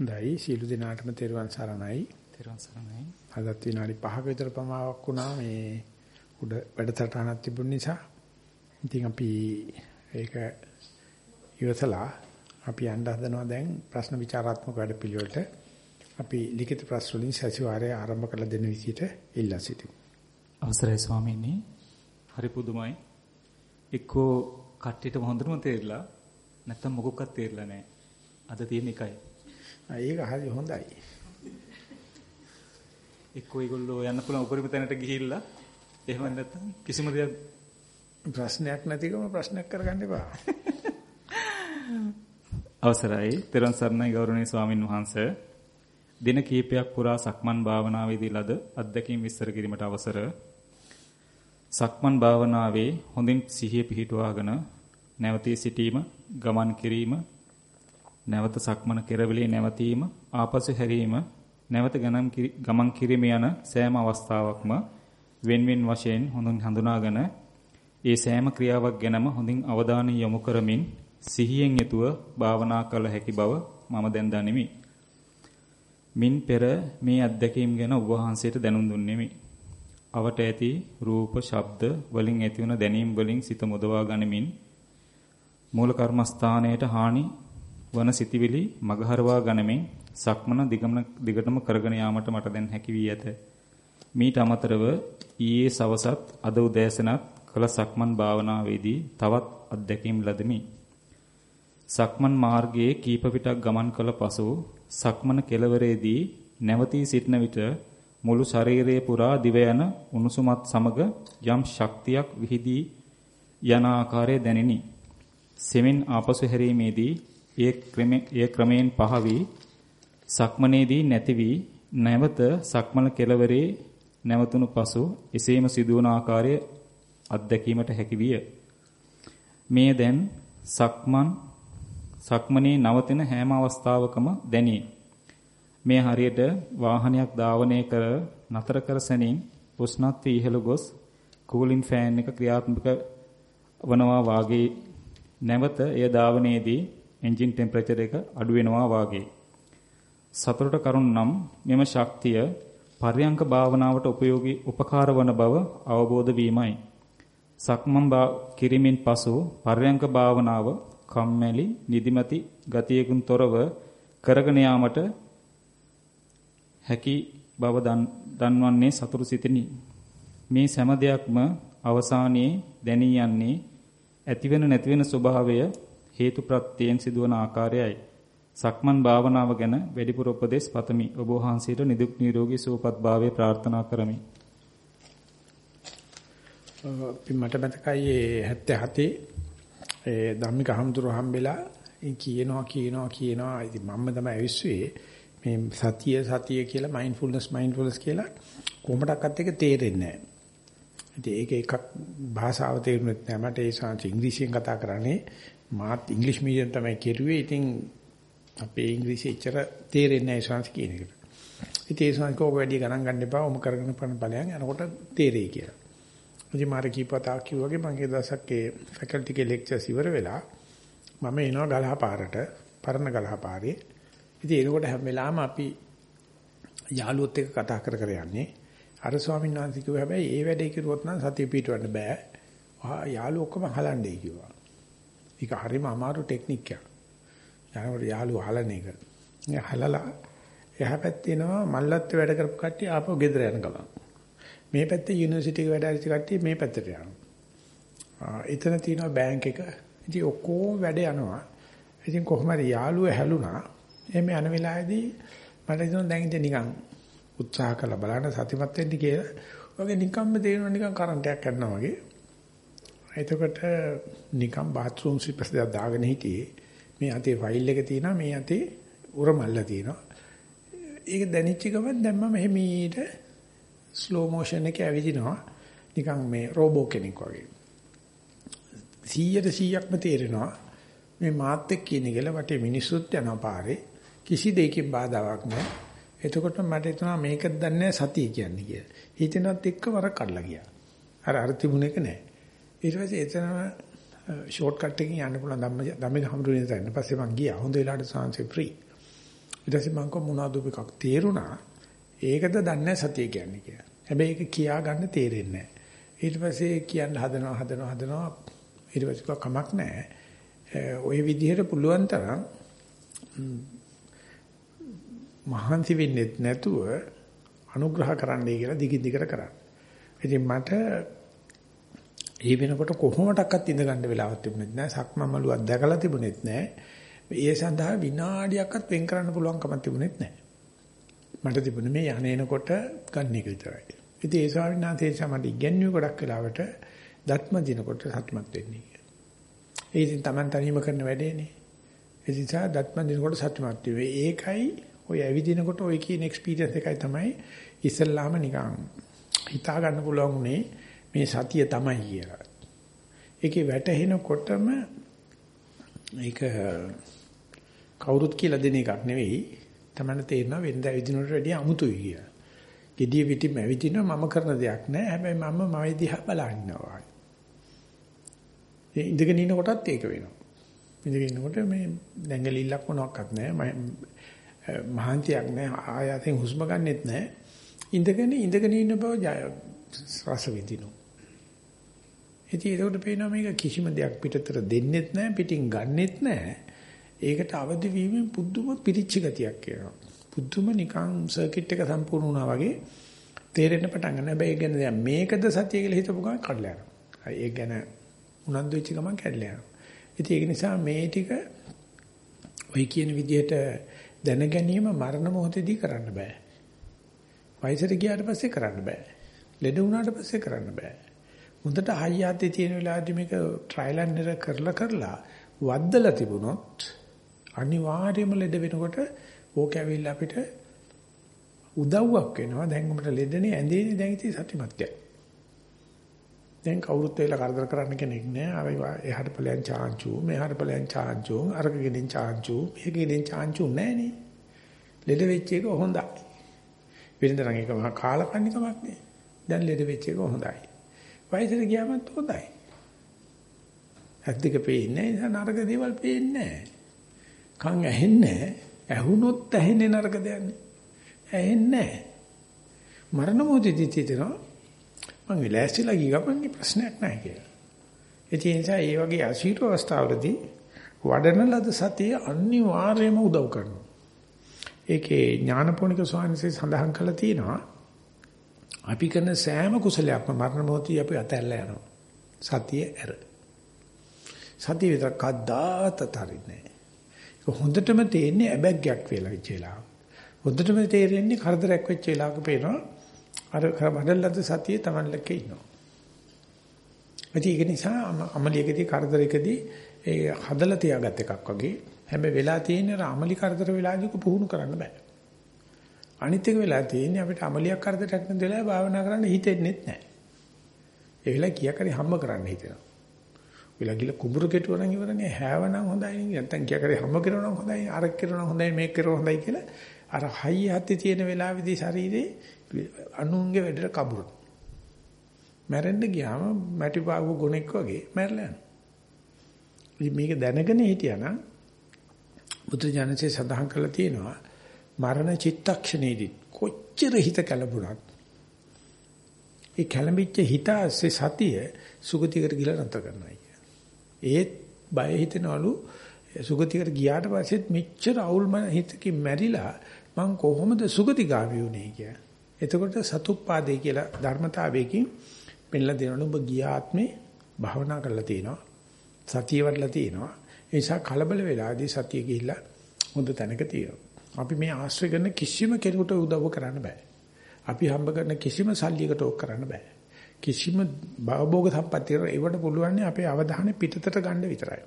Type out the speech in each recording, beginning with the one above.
හොඳයි සීල දිනාටම තෙරුවන් සරණයි. තෙරුවන් සරණයි. අදත් විනාඩි 5ක විතර ප්‍රමාණයක් වුණා මේ උඩ වැඩසටහනක් තිබුණ නිසා. ඉතින් අපි ඒක ඉවසලා අපි යන්න හදනවා දැන් ප්‍රශ්න විචාරාත්මක වැඩපිළිවෙලට. අපි ලිඛිත ප්‍රශ්න වලින් සතිವಾರයේ ආරම්භ කළ දෙන විදිහට ඉල්ලා සිටිමු. අවසරයි ස්වාමීනි. හරි පුදුමයි. එක්කෝ කට්ටියට හොඳටම තේරිලා නැත්තම් මොකක්වත් තේරිලා නැහැ. අද තියෙන එකයි. ඒක හරි හොඳයි. එක්කෝ ඒගොල්ලෝ යන්න පුළුවන් උපරිම තැනට ගිහිල්ලා එහෙම නැත්තම් කිසිම දෙයක් ප්‍රශ්නයක් නැතිකම ප්‍රශ්නයක් කරගන්න එපා. අවසරයි. තෙරුවන් සරණයි ගෞරවනීය ස්වාමින් වහන්සේ. දින කීපයක් පුරා සක්මන් භාවනාවේදී ලද අත්දැකීම් විස්තර කිරීමට අවසර. සක්මන් භාවනාවේ හොඳින් සිහිය පිහිටුවාගෙන නැවතී සිටීම, ගමන් කිරීම, නැවත සක්මන කෙරවිලේ නැවතීම, ආපසු හැරීම, නැවත ගමන් කිරීම යන සෑම අවස්ථාවකම වෙන්වෙන් වශයෙන් හොඳින් හඳුනාගෙන ඒ සෑම ක්‍රියාවක් ගැනම හොඳින් අවධානය යොමු කරමින් සිහියෙන් යුතුව භාවනා කළ හැකි බව මම දැන් දනිමි. මින් පෙර මේ අත්දැකීම් ගැන ඔබ වහන්සේට දැනුම් දුන්නෙමි. අවට ඇති රූප, ශබ්ද වලින් ඇතිවන දැනීම් වලින් සිත මුදවා ගනිමින් මූල කර්මස්ථානයට හානි වන සිටිවිලි මගහරවා ගනිමින් සක්මන දිගටම කරගෙන යාමට මට දැන් හැකි වී ඇත. මීට අමතරව ඊයේ සවසත් අද උදෑසනත් කළ සක්මන් භාවනාවේදී තවත් අත්දැකීම් ලදමි. සක්මන් මාර්ගයේ කීප විටක් ගමන් කළ පසු සක්මන කෙළවරේදී නැවතී සිටන විට මුළු ශරීරයේ පුරා දිව යන උණුසුමත් සමග යම් ශක්තියක් විහිදී යන ආකාරය දැනිනි. සෙමින් ආපසු හැරීමේදී ඒ ක්‍රමයෙන් පහ වී සක්මනේදී නැති වී නැවත සක්මන කෙළවරේ නැවතුණු පසු එසේම සිදුවන ආකාරය අත්දැකීමට හැකි විය. මේ දැන් සක්මන් සක්මනේ නවතින හැම අවස්ථාවකම දැනේ. මේ හරියට වාහනයක් ධාවනය කර නතර කර සැනින් උෂ්ණත්වය ඉහළ ගොස් කූලින් ෆෑන් එක ක්‍රියාත්මක වනවා වාගේ නැවත එය ධාවනයේදී එන්ජින් ටෙම්පරේචර් එක අඩු වෙනවා වාගේ. සතරට කරුණ නම් මෙම ශක්තිය පර්යංක භාවනාවට උපයෝගී උපකාර වන බව අවබෝධ වීමයි. සක්මන් කිරීමෙන් පසු පර්යංක භාවනාව කම්මැලි නිදිමති ගතියකින් තොරව කරගෙන යාමට හැකි බව දන්වන්නේ සතුරු සිතිනි. මේ සෑම දෙයක්ම අවසානයේ දැනී යන්නේ ඇතිවෙන නැතිවෙන ස්වභාවය හේතු ප්‍රත්‍යයෙන් සිදුවන ආකාරයයි. සක්මන් භාවනාව ගැන වැඩිපුර උපදෙස් පතමි. ඔබ වහන්සේට නිදුක් නිරෝගී සුවපත් භාවය ප්‍රාර්ථනා කරමි. මට මතකයි 77 ඒ ධම්මික හම්දුර හම්බෙලා කියනවා කියනවා කියනවා ඉතින් මම තමයි ඇවිස්සුවේ මේ සතිය සතිය කියලා මයින්ඩ්ෆුල්නස් මයින්ඩ්ෆුල්නස් කියලා කොහොමඩක්වත් එක තේරෙන්නේ නැහැ. ඉතින් ඒක එකක් භාෂාව තේරුනේ නැහැ. මට ඒ සංස් ඉංග්‍රීසියෙන් කතා කරන්නේ මාත් ඉංග්‍රීසි මීඩියම් තමයි කෙරුවේ. ඉතින් අපේ ඉංග්‍රීසි එච්චර තේරෙන්නේ නැහැ සංස් කියන එකට. ඉතින් ඒ සංස් කෝක වැඩි ගණන් ගන්න එපා. ඔම කරගෙන පන ඵලයන් යනකොට තේරෙයි කියලා. ඉතින් මාර කීපතා කිව්වාගේ මම ඒ දවසක් ඒ ෆැකල්ටි එකේ ලෙක්චර්ස් ඉවර වෙලා මම එනවා ගලහ පාරට පරණ ගලහ පාරේ. ඉතින් එනකොට හැම වෙලාවෙම අපි යාළුවොත් එක්ක කතා කර කර යන්නේ. අර ස්වාමීන් වහන්සේ කිව්වා හැබැයි ඒ වැඩේ කිරුවොත් නම් සතිය පිටවන්න බෑ. යාළුවෝ ඔක්කොම හලන්නේ කිව්වා. ඒක හරිම අමාරු ටෙක්නික් එකක්. යනකොට යාළුවෝ හලන එක. ඒ හලලා එහා පැත්තේ එනවා මල්ලත් වැඩ කරපු කට්ටිය ආපහු ගෙදර යන ගමන්. මේ පැත්තේ යුනිවර්සිටි එක වැඩ හරි කට්ටිය මේ පැත්තට යනවා. එතන තියෙනවා බැංක් එක. ඉතින් ඔක්කොම වැඩ යනවා. ඉතින් කොහොම හරි යාළුවෝ හැලුණා. එහෙම යන වෙලාවේදී මට හිතෙනවා දැන් ඉතින් නිකන් උත්සාහ කරලා බලන්න සතිමත් වෙන්න කියලා. ඔයගේ නිකම්ම තේරෙනවා නිකන් කරන්ට් එකක් යනවා වගේ. එතකොට නිකන් බාත් รู ම් ස්ලිපර්ස් දෙක දාගෙන හිටියේ. මේ අතේ ෆයිල් එක තියෙනවා මේ අතේ උරමල්ල තියෙනවා. ඒක දැනෙච්ච ගමන් දැන් මම මෙහෙමීට ස්ලෝ මෝෂන් එකේ ඇවිදිනවා. නිකන් මේ රෝබෝ කෙනෙක් වගේ. 100ට 100ක්ම තේරෙනවා. මේ මාත් එක්ක ඉන්නේ කියලා වටේ මිනිස්සුත් යනවා පාරේ. කිසි දෙයකින් බාධාවක් නැහැ. එතකොට මට හිතුණා මේකද දන්නේ සතිය කියන්නේ කියලා. හිතෙනවත් එක්ක වරක් කඩලා ගියා. අර අර තිබුණ එක නැහැ. ඊට පස්සේ එතනම ෂෝට් කට් එකකින් යන්න පුළුවන් ධම්ම ධම්මික හම්දුනේ තැන. ඊපස්සේ මං ගියා. හොඳ වෙලාවට සාංශේ ෆ්‍රී. ඊට පස්සේ මම කො මොනවද එකක් තේරුණා. ඒකද දන්නේ සතිය කියන්නේ කියලා. හැබැයි ඒක කියා ගන්න තේරෙන්නේ නැහැ. ඊට පස්සේ කියන්න හදනවා හදනවා හදනවා ඊට පස්සේ කමක් නැහැ. ওই විදිහට පුළුවන් තරම් මහන්සි වෙන්නේ නැතුව අනුග්‍රහ කරන්නයි කියලා දිගින් දිගට කරා. ඉතින් මට ඒ වෙනකොට කොහොමඩක්වත් ඉඳ ගන්න වෙලාවක් තිබුණෙත් නැහැ. සක්මමලුවක් දැකලා තිබුණෙත් නැහැ. ඒ සඳහා විනාඩියක්වත් වෙන් කරන්න පුළුවන් කමක් තිබුණෙත් නැහැ. මට තිබුණේ මේ යන්නේනකොට ගන්න එක විතරයි. ඉතින් ඒ ස්වාමීන් වහන්සේ සමට ඉගෙනුවේ ගොඩක් වෙලාවට දත්ම දිනකොට සතුටුමත් වෙන්නේ. ඒ ඉතින් Taman තනියම කරන වැඩේනේ. ඒ නිසා දත්ම දිනකොට සතුටුමත් වෙන්නේ. ඒකයි ඔය ඇවිදිනකොට ඔය කියන එක්ස්පීරියන්ස් එකයි තමයි ඉස්සල්ලාම නිකන් හිතා ගන්න පුළුවන් උනේ මේ සතිය තමයි කියලා. ඒකේ වැටහෙනකොටම ඒක කවුරුත් කියලා දෙන එකක් නෙවෙයි. තමයි තේරෙනවා වෙනද ඇවිදිනවට වැඩිය අමුතුයි කියලා. gediya pitim ඇවිදිනවා මම කරන දෙයක් නෑ. හැබැයි මම මම දිහා බලනවා. ඒ ඉඳගෙන ඉන්න කොටත් ඒක වෙනවා. ඉඳගෙන ඉන්නකොට මේ දැඟලිල්ලක් මොනවත් නෑ. මහන්තියක් නෑ. ආයතෙන් හුස්ම ගන්නෙත් නෑ. ඉඳගෙන ඉඳගෙන ඉන්න බව රස විඳිනවා. ඉතින් ඒකට පේනවා මේක කිසිම දෙයක් පිටතට දෙන්නෙත් නැහැ පිටින් ගන්නෙත් නැහැ. ඒකට අවදි වීමෙන් පුදුම පිරිච්ච ගතියක් එනවා. පුදුම නිකන් සර්කිට් එක සම්පූර්ණ වුණා වගේ තේරෙන්න පටන් ගන්නවා. හැබැයි ඒ කියන්නේ දැන් මේකද සතිය කියලා හිතපු ගමන් කඩලා යනවා. ඒ ගැන උනන්දු වෙච්ච ගමන් කැඩලා යනවා. ඉතින් ඒක නිසා මේ ටික ඔය කියන විදිහට දැන ගැනීම මරණ මොහොතේදී කරන්න බෑ. වයසට ගියාට පස්සේ කරන්න බෑ. ලෙඩ වුණාට පස්සේ කරන්න බෑ. හොඳට හයියත්තේ තියෙන වෙලාවදී මේක ට්‍රයිල් ඇන්ඩ් එරර් කරලා කරලා වද්දලා තිබුණොත් අනිවාර්යයෙන්ම ලෙඩ වෙනකොට ඕක ඇවිල්ලා අපිට උදව්වක් වෙනවා. දැන් උඹට ලෙඩනේ ඇඳේනේ දැන් ඉතින් සත්‍යමත්ය. දැන් කවුරුත් වෙලා කරදර කරන්න කෙනෙක් නෑ. අපි එහාට ඵලයන් චාන්චු, මෙහාට ඵලයන් චාන්චු, අරකගෙනින් චාන්චු, මේකගෙනින් චාන්චු නෑනේ. ලෙඩ වෙච්ච එක හොඳයි. වෙනදනම් ඒක මහා කාලකන්නිකමක් නේ. දැන් ලෙඩ වෙච්ච එක හොඳයි. වයසට ගියාමත් හොඳයි. ඇද්දක පේන්නේ නැහැ නරක දේවල් පේන්නේ නැහැ. කන් ඇහෙන්නේ ඇහුනොත් ඇහෙන්නේ නරක දෙයක් ඇහෙන්නේ මරණ මොහොතදී තියෙනවා මම විලාසිතලා ගියපන්නේ ප්‍රශ්නයක් නැහැ කියලා. ඒ නිසා ඒ වගේ අසීරු අවස්ථාවලදී වඩන ලද සතිය අනිවාර්යයෙන්ම උදව් කරනවා. ඒකේ ඥානපෝනික ස්වාමීන් වහන්සේ සඳහන් කළා තියෙනවා අපි කරන සෑම කුසලයක්ම මරණ මොහොතේ අපි අතහැරලා යනවා. සතිය ඇර. සතිය විතර කද්දාත් අතරින්නේ නැහැ. හොඳටම තේන්නේ ඇබැග්යක් වෙලා වෙච්ච වෙලාව. හොඳටම තේරෙන්නේ කරදරයක් වෙච්ච වෙලාවක පේනවා අර වඩල්ලද සතිය Taman ලක ඉන්නවා. ඒක නිසා අමලියකදී කරදරයකදී ඒ හදලා තියාගත් එකක් වගේ හැබැයි වෙලා තියෙන අමලි කරදර වෙලාදීක පුහුණු කරන්න බෑ. අනිත් එක වෙලා තියෙන්නේ අපිට අමලියක් කරදරයක් නැදලා භාවනා කරන්න හිතෙන්නේ නැහැ. ඒ වෙලාව කීයක් හරි හම්බ කරන්න හිතෙනවා. වෙලා ගිල කුඹුරු කෙටුවා නම් ඉවරනේ හැවනම් හොඳයි නේ නැත්තම් කීයක් හරි හම්බ කරනවා නම් හොඳයි අරක් කරනවා හොඳයි මේක කරනවා හොඳයි කියලා අර හයිය හත්තේ තියෙන වෙලාවේදී ශරීරේ අනුන්ගේ වැඩට කබුරු. මැරෙන්න ගියාම මැටි පාවු ගුණෙක් වගේ මැරලා යනවා. මේක දැනගෙන හිටියානම් බුද්ධ ජනසේ සඳහන් කරලා තියෙනවා මරණ චිත්තක්ෂණේදී කොච්චර හිත කලබුණත් ඒ කලඹිච්ච හිත ඇස්සේ සතිය සුගතියකට ගිහලා නැතර කරනවා කිය. ඒත් බය හිතනවලු සුගතියකට ගියාට පස්සෙත් මෙච්චර අවුල්ම හිතකින් මැරිලා මං කොහොමද සුගතිගාමී වුනේ කිය. එතකොට සතුප්පාදේ කියලා ධර්මතාවයකින් පෙන්ලා දෙනවලු ඔබ ගිය ආත්මේ භාවනා කරලා තියෙනවා. සතිය වඩලා තියෙනවා. ඒ නිසා කලබල වෙලාදී සතිය ගිහිල්ලා හොඳ තැනක තියෙනවා. අපි මේ ආශ්‍රය කරන කිසිම කෙනෙකුට උදව් කරන්න බෑ. අපි හම්බ කරන කිසිම සල්ලියකට ඕක කරන්න බෑ. කිසිම භවභෝග සම්පත්තියකට ඒවට පුළුවන් අපේ අවධානය පිටතට ගන්න විතරයි.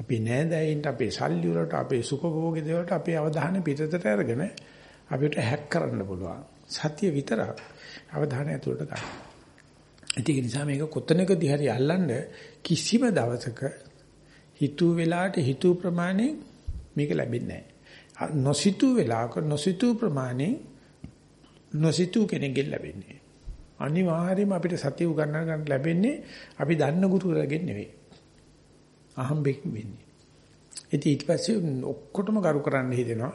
අපි නෑදෑයින්ට අපේ සල්ලි වලට අපේ සුඛභෝගී දේවල්ට අපේ අවධානය පිටතට අරගෙන අපිට හැක් කරන්න පුළුවන්. සතිය විතරක් අවධානය ඇතුළට ගන්න. ඒක නිසා මේක කොතනකදී හරි අල්ලන්න කිසිම දවසක හිතුව වෙලාවට හිතුව ප්‍රමාණය මේක ලැබෙන්නේ නැහැ. නොසිතූ වෙලාවක නොසිතූ ප්‍රමාණය නොසිතූ කෙනෙක්ගෙන් ලැබෙන්නේ. අනිවාර්යයෙන්ම අපිට සතිය උගන්වන්න ගන්න ලැබෙන්නේ අපි දන්න ගුරුවරගෙන් නෙවෙයි. අහම්බෙක් වෙන්නේ. ඉතින් ඊට පස්සේ ඔක්කොටම කරු කරන්න හිතෙනවා.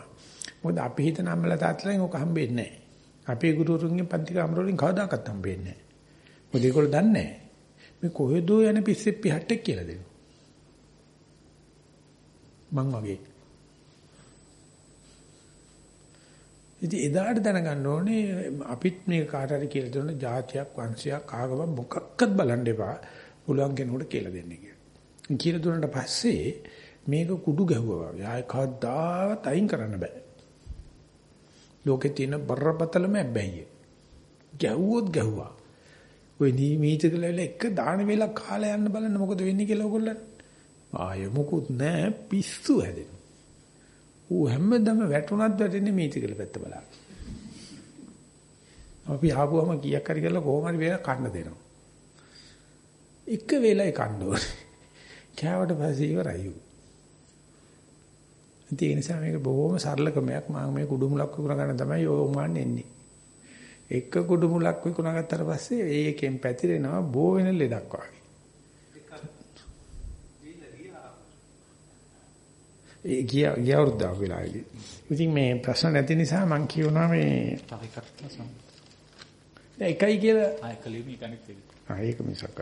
මොකද අපි හිතන අම්මලා තාත්තලාගෙන් ඔක හම්බෙන්නේ නැහැ. අපේ ගුරුවරුන්ගෙන් පන්ති කාමරවලින් කවදාකවත් හම්බෙන්නේ නැහැ. මොකද ඒගොල්ලෝ දන්නේ නැහැ. මේ කොහෙදෝ යන පිස්සෙ පිහට්ටෙක් කියලා දෙනවා. මං වගේ. ඉතින් එදාට දැනගන්න ඕනේ අපිත් මේක කාට හරි කියලා දෙන්න જાතියක් වංශයක් ආගමක් මොකක්වත් බලන්න එපා. පුළුවන් කෙනෙකුට කියලා දෙන්න කියලා. කියලා දුන්නාට පස්සේ මේක කුඩු ගැහුවා වගේ. ආයෙ කවදාවත් අයින් කරන්න බෑ. ලෝකේ තියෙන බරපතලම හැබැයි. ගැහුවොත් ගැහුවා. ඔය නීමීචක ලෙවල එක දාන වේලා කාලා යන්න බලන්න මොකද වෙන්නේ කියලා ඔයගොල්ලන්. ආයෙ මොකුත් නෑ පිස්සු හැදෙන. ඌ හැමදම වැටුණත් වැටෙන්නේ මීචකල පැත්ත බලන්න. අපි ආපුවම කීයක් හරි කරලා කොහොම හරි වේලා කන්න දෙනවා. එක වෙලයි කන්න ඕනේ. කෑවට පස්සේ ඉවරයි. ඒ නිසා මේක බොහොම සරල ක්‍රමයක්. මම මේ කුඩු මුලක් විකුණ ගන්න තමයි ඔය උමාන්න එන්නේ. එක කුඩු මුලක් විකුණ ගත්තට පස්සේ ඒකෙන් පැතිරෙනවා බෝ වෙන ලෙඩක් වගේ. ඒ ගිය ගිය වෘද්ධ වෙලාවේදී. ඉතින් මේ ප්‍රශ්න නැති නිසා මම කියනවා මේ තව එකක් තමයි. එකයි කියලා ආය කලියුම එකනිත් එක. ආ ඒක මිසක.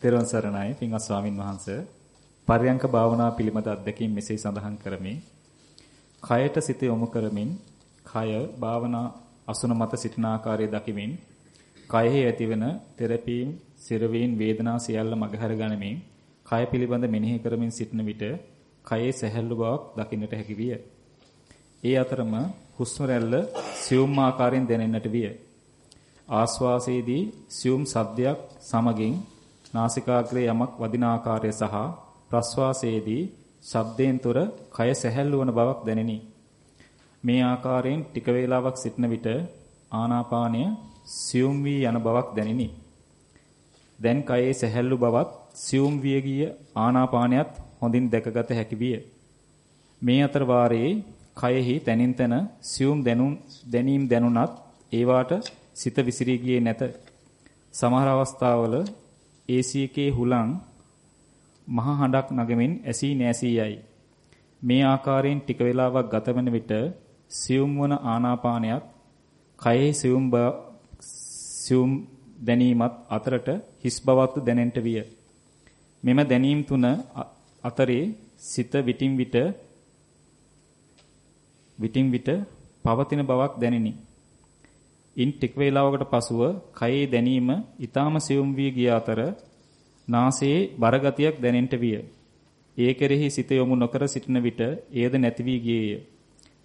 තෙරුවන් සරණයි පින්වත් ස්වාමින් වහන්සේ. පර්යංක භාවනා පිළිබඳ අත්දැකීම් මෙසේ සඳහන් කරමි. කයට සිත යොමු කරමින් කය භාවනා අසුන මත සිටින ආකාරය දකිමින් කයෙහි ඇතිවන තෙරපීම්, සිරවීන් වේදනා සියල්ල මගහැර ගනිමින් කය පිළිබඳ මෙනෙහි කරමින් සිටින විට කයේ සැහැල්ලු බවක් දකින්නට හැකි විය. ඒ අතරම හුස්ම රැල්ල සියුම් ආකාරයෙන් දැනෙන්නට විය. ආස්වාසයේදී සියුම් සද්දයක් සමගින් නාසිකාග්‍රේ යමක් වදින ආකාරය සහ ප්‍රස්වාසයේදී ශබ්දයෙන් තොර කය සැහැල්ලු වන බවක් දැනිනි. මේ ආකාරයෙන් ටික වේලාවක් සිටන විට ආනාපානය සියුම් වී යන බවක් දැනිනි. දැන් කයේ සැහැල්ලු බවත් සියුම් විය ගිය ආනාපානයත් හොඳින් දැකගත හැකි විය. මේ අතර වාරයේ කයෙහි තනින් තන සියුම් දැනුම් දැනීම් දැනුණත් ඒවාට සිත විසිරී ගියේ නැත. සමහර අවස්ථාවල AC එකේ හුලං මහ හඬක් නගමින් ඇසී නැසී යයි. මේ ආකාරයෙන් ටික වේලාවක් ගතවන විට සියුම් වන ආනාපානයත් කයෙහි සියුම් සියුම් දැනීමත් අතරට හිස් බවක් දැනෙන්නට විය. මෙම දැනීම් තුන අතරේ සිත විටින් විට විටින් විට පවතින බවක් දැනිනි. ඉන් ටික වේලාවකට පසුව කයේ දැනීම ඊටාම සියුම් වී ගිය අතර නාසයේ බරගතියක් දැනෙන්නට විය. ඒ කෙරෙහි සිත යොමු නොකර සිටින විට එයද නැති වී ගියේය.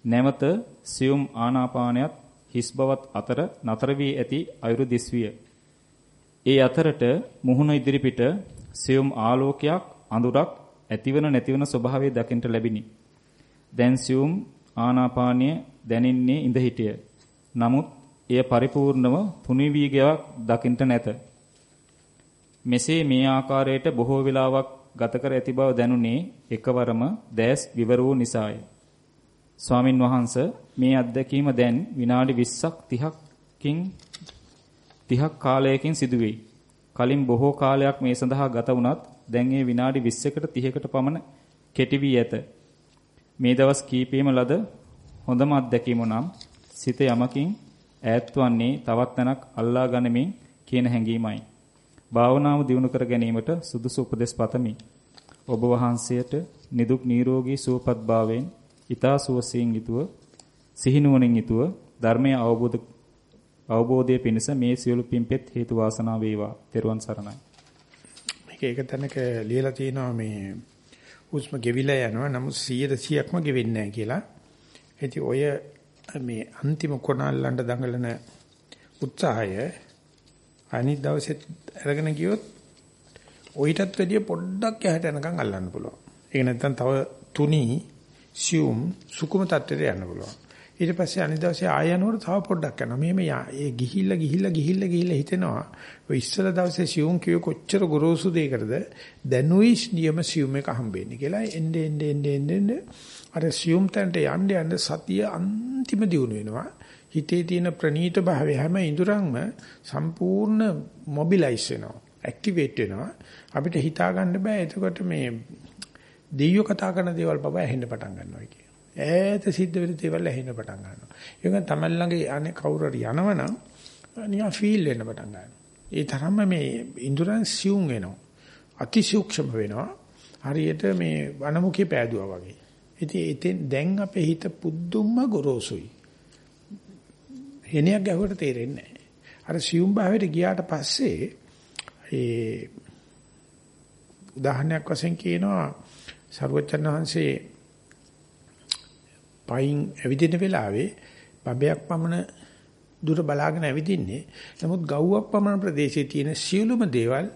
නැවත සියුම් ආනාපානයත් හිස් බවත් අතර නතර වී ඇති අයුරු දිස්විය. ඒ අතරට මුහුණ ඉදිරිපිට සියුම් ආලෝකයක් අඳුරක් ඇතිවන නැතිවන ස්වභාවය දකින්නට ලැබිනි. දැන් සියුම් ආනාපානය දැනින්නේ ඉඳ හිටිය. නමුත් එය පරිපූර්ණව තුනී වී ගයක් දකින්නට නැත. මෙසේ මේ ආකාරයට බොහෝ වෙලාවක් ගත කර ඇති බව දැනුනේ එකවරම දැස් විවර වූ නිසාය. ස්වාමින් වහන්සේ මේ අත්දැකීම දැන් විනාඩි 20ක් 30කින් 30ක් කාලයකින් සිදුවේ. කලින් බොහෝ කාලයක් මේ සඳහා ගත වුණත් දැන් ඒ විනාඩි 20කට 30කට පමණ කෙටි වී ඇත. මේ දවස් කීපෙම ලද හොඳම අත්දැකීම නම් සිත යමකින් ඈත්වන්නේ තවත් තැනක් අල්ලා ගනිමින් කියන හැඟීමයි. භාවනාව දියුණු කර ගැනීමට සුදුසු උපදෙස් පතමි. ඔබ වහන්සේට නිදුක් නිරෝගී සුවපත් භාවයෙන් ඊතා සුවසයෙන් යුතුව සිහිනුවණින් යුතුව ධර්මය අවබෝධ අවබෝධයේ පිණිස මේ සියලු පින්පෙත් හේතු වාසනා වේවා. ත්වන් සරණයි. මේක එක තැනක ලියලා තියෙනවා මේ හුස්ම ගෙවිලා යනවා නමුත් 100%ක්ම ගෙවෙන්නේ නැහැ කියලා. ඉතින් ඔය මේ අන්තිම කොනල්ලන්ට දඟලන උත්සාහය අනිත් දවසෙත් අරගෙන ගියොත් ඔయితත් වැඩිය පොඩ්ඩක් යහට යනකම් අල්ලන්න පුළුවන්. ඒක නැත්තම් තව තුනි සියුම් සුකුම තත්ත්වයට යන්න පුළුවන්. ඊට පස්සේ අනිත් දවසේ ආය යනකොට තව පොඩ්ඩක් යනවා. මෙහෙම ඒ ගිහිල්ලා ගිහිල්ලා ගිහිල්ලා ගිහිල්ලා හිතෙනවා. ඔය ඉස්සල දවසේ සියුම් කිය කොච්චර ගොරෝසු දෙයකටද දැනුයි නියම සියුම් එක හම්බෙන්නේ කියලා එන්නේ එන්නේ එන්නේ එන්නේ අර සියුම් තැනට යන්න යන්න සතිය අන්තිම දියුණු වෙනවා. හිතේ තියෙන ප්‍රනීත භාවය හැම ඉඳුරන්ම සම්පූර්ණ මොබිලයිස් වෙනවා. ඇක්ටිවේට් වෙනවා. අපිට හිතා ගන්න බෑ එතකොට මේ දෙයියෝ කතා කරන දේවල් බබා ඇහෙන්න පටන් ගන්නවා කියන. ඈත සිද්ධ වෙන දේවල් ඇහෙන්න පටන් ගන්නවා. ඒක තමයි ළඟ අනේ කවුරු හරි යනවනම් නිකන් ෆීල් වෙන්න පටන් ගන්නවා. ඒ තරම්ම මේ ඉන්ද්‍රයන් සියුම් වෙනවා. අතිසූක්ෂම වෙනවා. හරියට මේ වනමුඛේ පෑදුවා වගේ. ඉතින් එතෙන් දැන් අපේ හිත පුදුම ගොරෝසුයි. හෙනියක් ගැහුවට තේරෙන්නේ නැහැ. අර සියුම් භාවයට ගියාට පස්සේ ඒ උදාහරණයක් වශයෙන් කියනවා සරුවචන් වහන්සේ පයින් ඇවිදින වෙලාවේ බබයක් පමණ දුර බලාගෙන ඇවිදින්නේ. නමුත් ගව්වක් පමණ ප්‍රදේශයේ තියෙන සියලුම දේවල්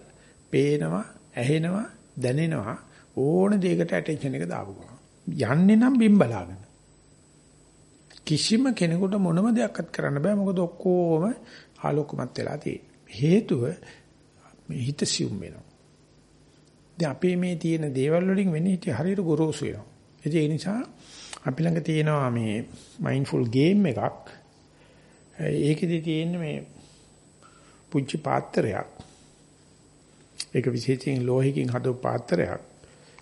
පේනවා, ඇහෙනවා, දැනෙනවා ඕන දෙයකට ඇටෙන්ෂන් එක දාපු ගමන්. යන්නේ නම් බිම් බලාගෙන. කිසිම කෙනෙකුට මොනම දෙයක්වත් කරන්න බෑ මොකද ඔක්කොම ආලෝකමත් වෙලා තියෙන්නේ. හේතුව මේ හිත සිුම් වෙනවා. දැන් අපේ මේ තියෙන දේවල් වලින් වෙන්නේ හිත හරියට ගොරෝසු වෙනවා. ඒ නිසා අපි ළඟ තියෙනවා මේ මයින්ඩ්ෆුල් ගේම් එකක්. ඒකෙදි තියෙන්නේ මේ පුංචි පාත්‍රයක්. ඒක විශේෂයෙන් ලෝහිකින් හදපු පාත්‍රයක්.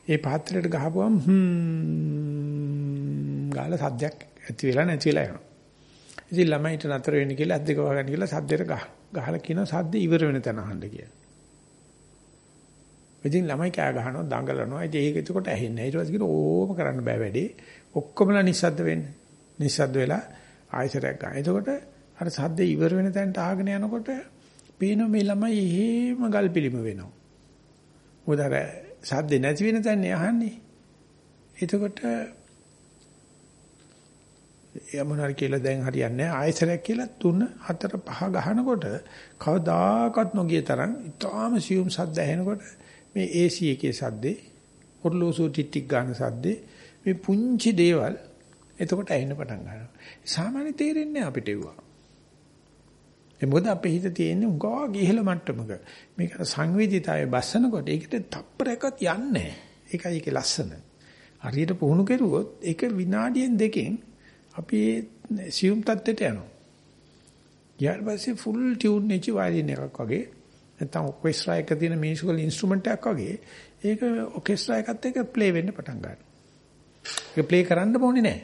ඒ පාත්‍රයට ගහපුවම හ්ම් ගාලා සද්දයක් ඇති වෙලා නැති වෙලා යනවා. ඉතින් ළමයිට නතර වෙන්න කියලා අත් දෙක වහගන්න කියලා සද්දෙට ගහ. ගහලා කියනවා සද්ද ඉවර වෙන තැන අහන්න කියලා. ඉතින් ළමයි කෑ ගහනවා දඟලනවා. ඉතින් ඒක එතකොට ඇහෙන්නේ. ඊට පස්සේ කියන ඕම කරන්න බෑ වැඩි. ඔක්කොමලා නිස්සද්ද වෙන්න. නිස්සද්ද වෙලා ආයතරයක් ගන්න. එතකොට අර සද්ද ඉවර වෙන තැනට ආගෙන යනකොට පේන මේ ළමයි එහෙම ගල් පිළිම වෙනවා. මොකද අර සද්ද නැති වෙන තැන අහන්නේ. එතකොට යමුනාර කියලා දැන් හරියන්නේ නැහැ. ආයතරයක් කියලා 3 4 5 ගහනකොට කවදාකවත් නොගිය තරම් ඊටාම සියුම් සද්ද ඇහෙනකොට මේ AC එකේ සද්දේ ඔර්ලෝසු ටිටික් ගන්න සද්දේ මේ පුංචි දේවල් එතකොට ඇහෙන්න පටන් ගන්නවා. සාමාන්‍ය තේරෙන්නේ අපිට ඒවා. ඒ මොකද අපේ හිත තියෙන්නේ උගා ගිහල මට්ටමක. මේක සංවේදීතාවය බස්සනකොට ඒකට තප්පරයක්වත් යන්නේ නැහැ. ඒකයි ඒකේ ලස්සන. හරියට පුහුණු කෙරුවොත් ඒක විනාඩියෙන් දෙකෙන් අපි සියුම් තත්ත්වයට යනවා. ඊට පස්සේ ෆුල් ටියුන් නැචි වයලින් එකක් වගේ නැත්නම් ඔකෙස්ට්‍රා එක තියෙන මියුසිකල් ඉන්ස්ට්‍රුමන්ට් එකක් වගේ ඒක ඔකෙස්ට්‍රා එකත් එක්ක ප්ලේ වෙන්න පටන් ගන්නවා. ඒක ප්ලේ කරන්න ඕනේ නැහැ.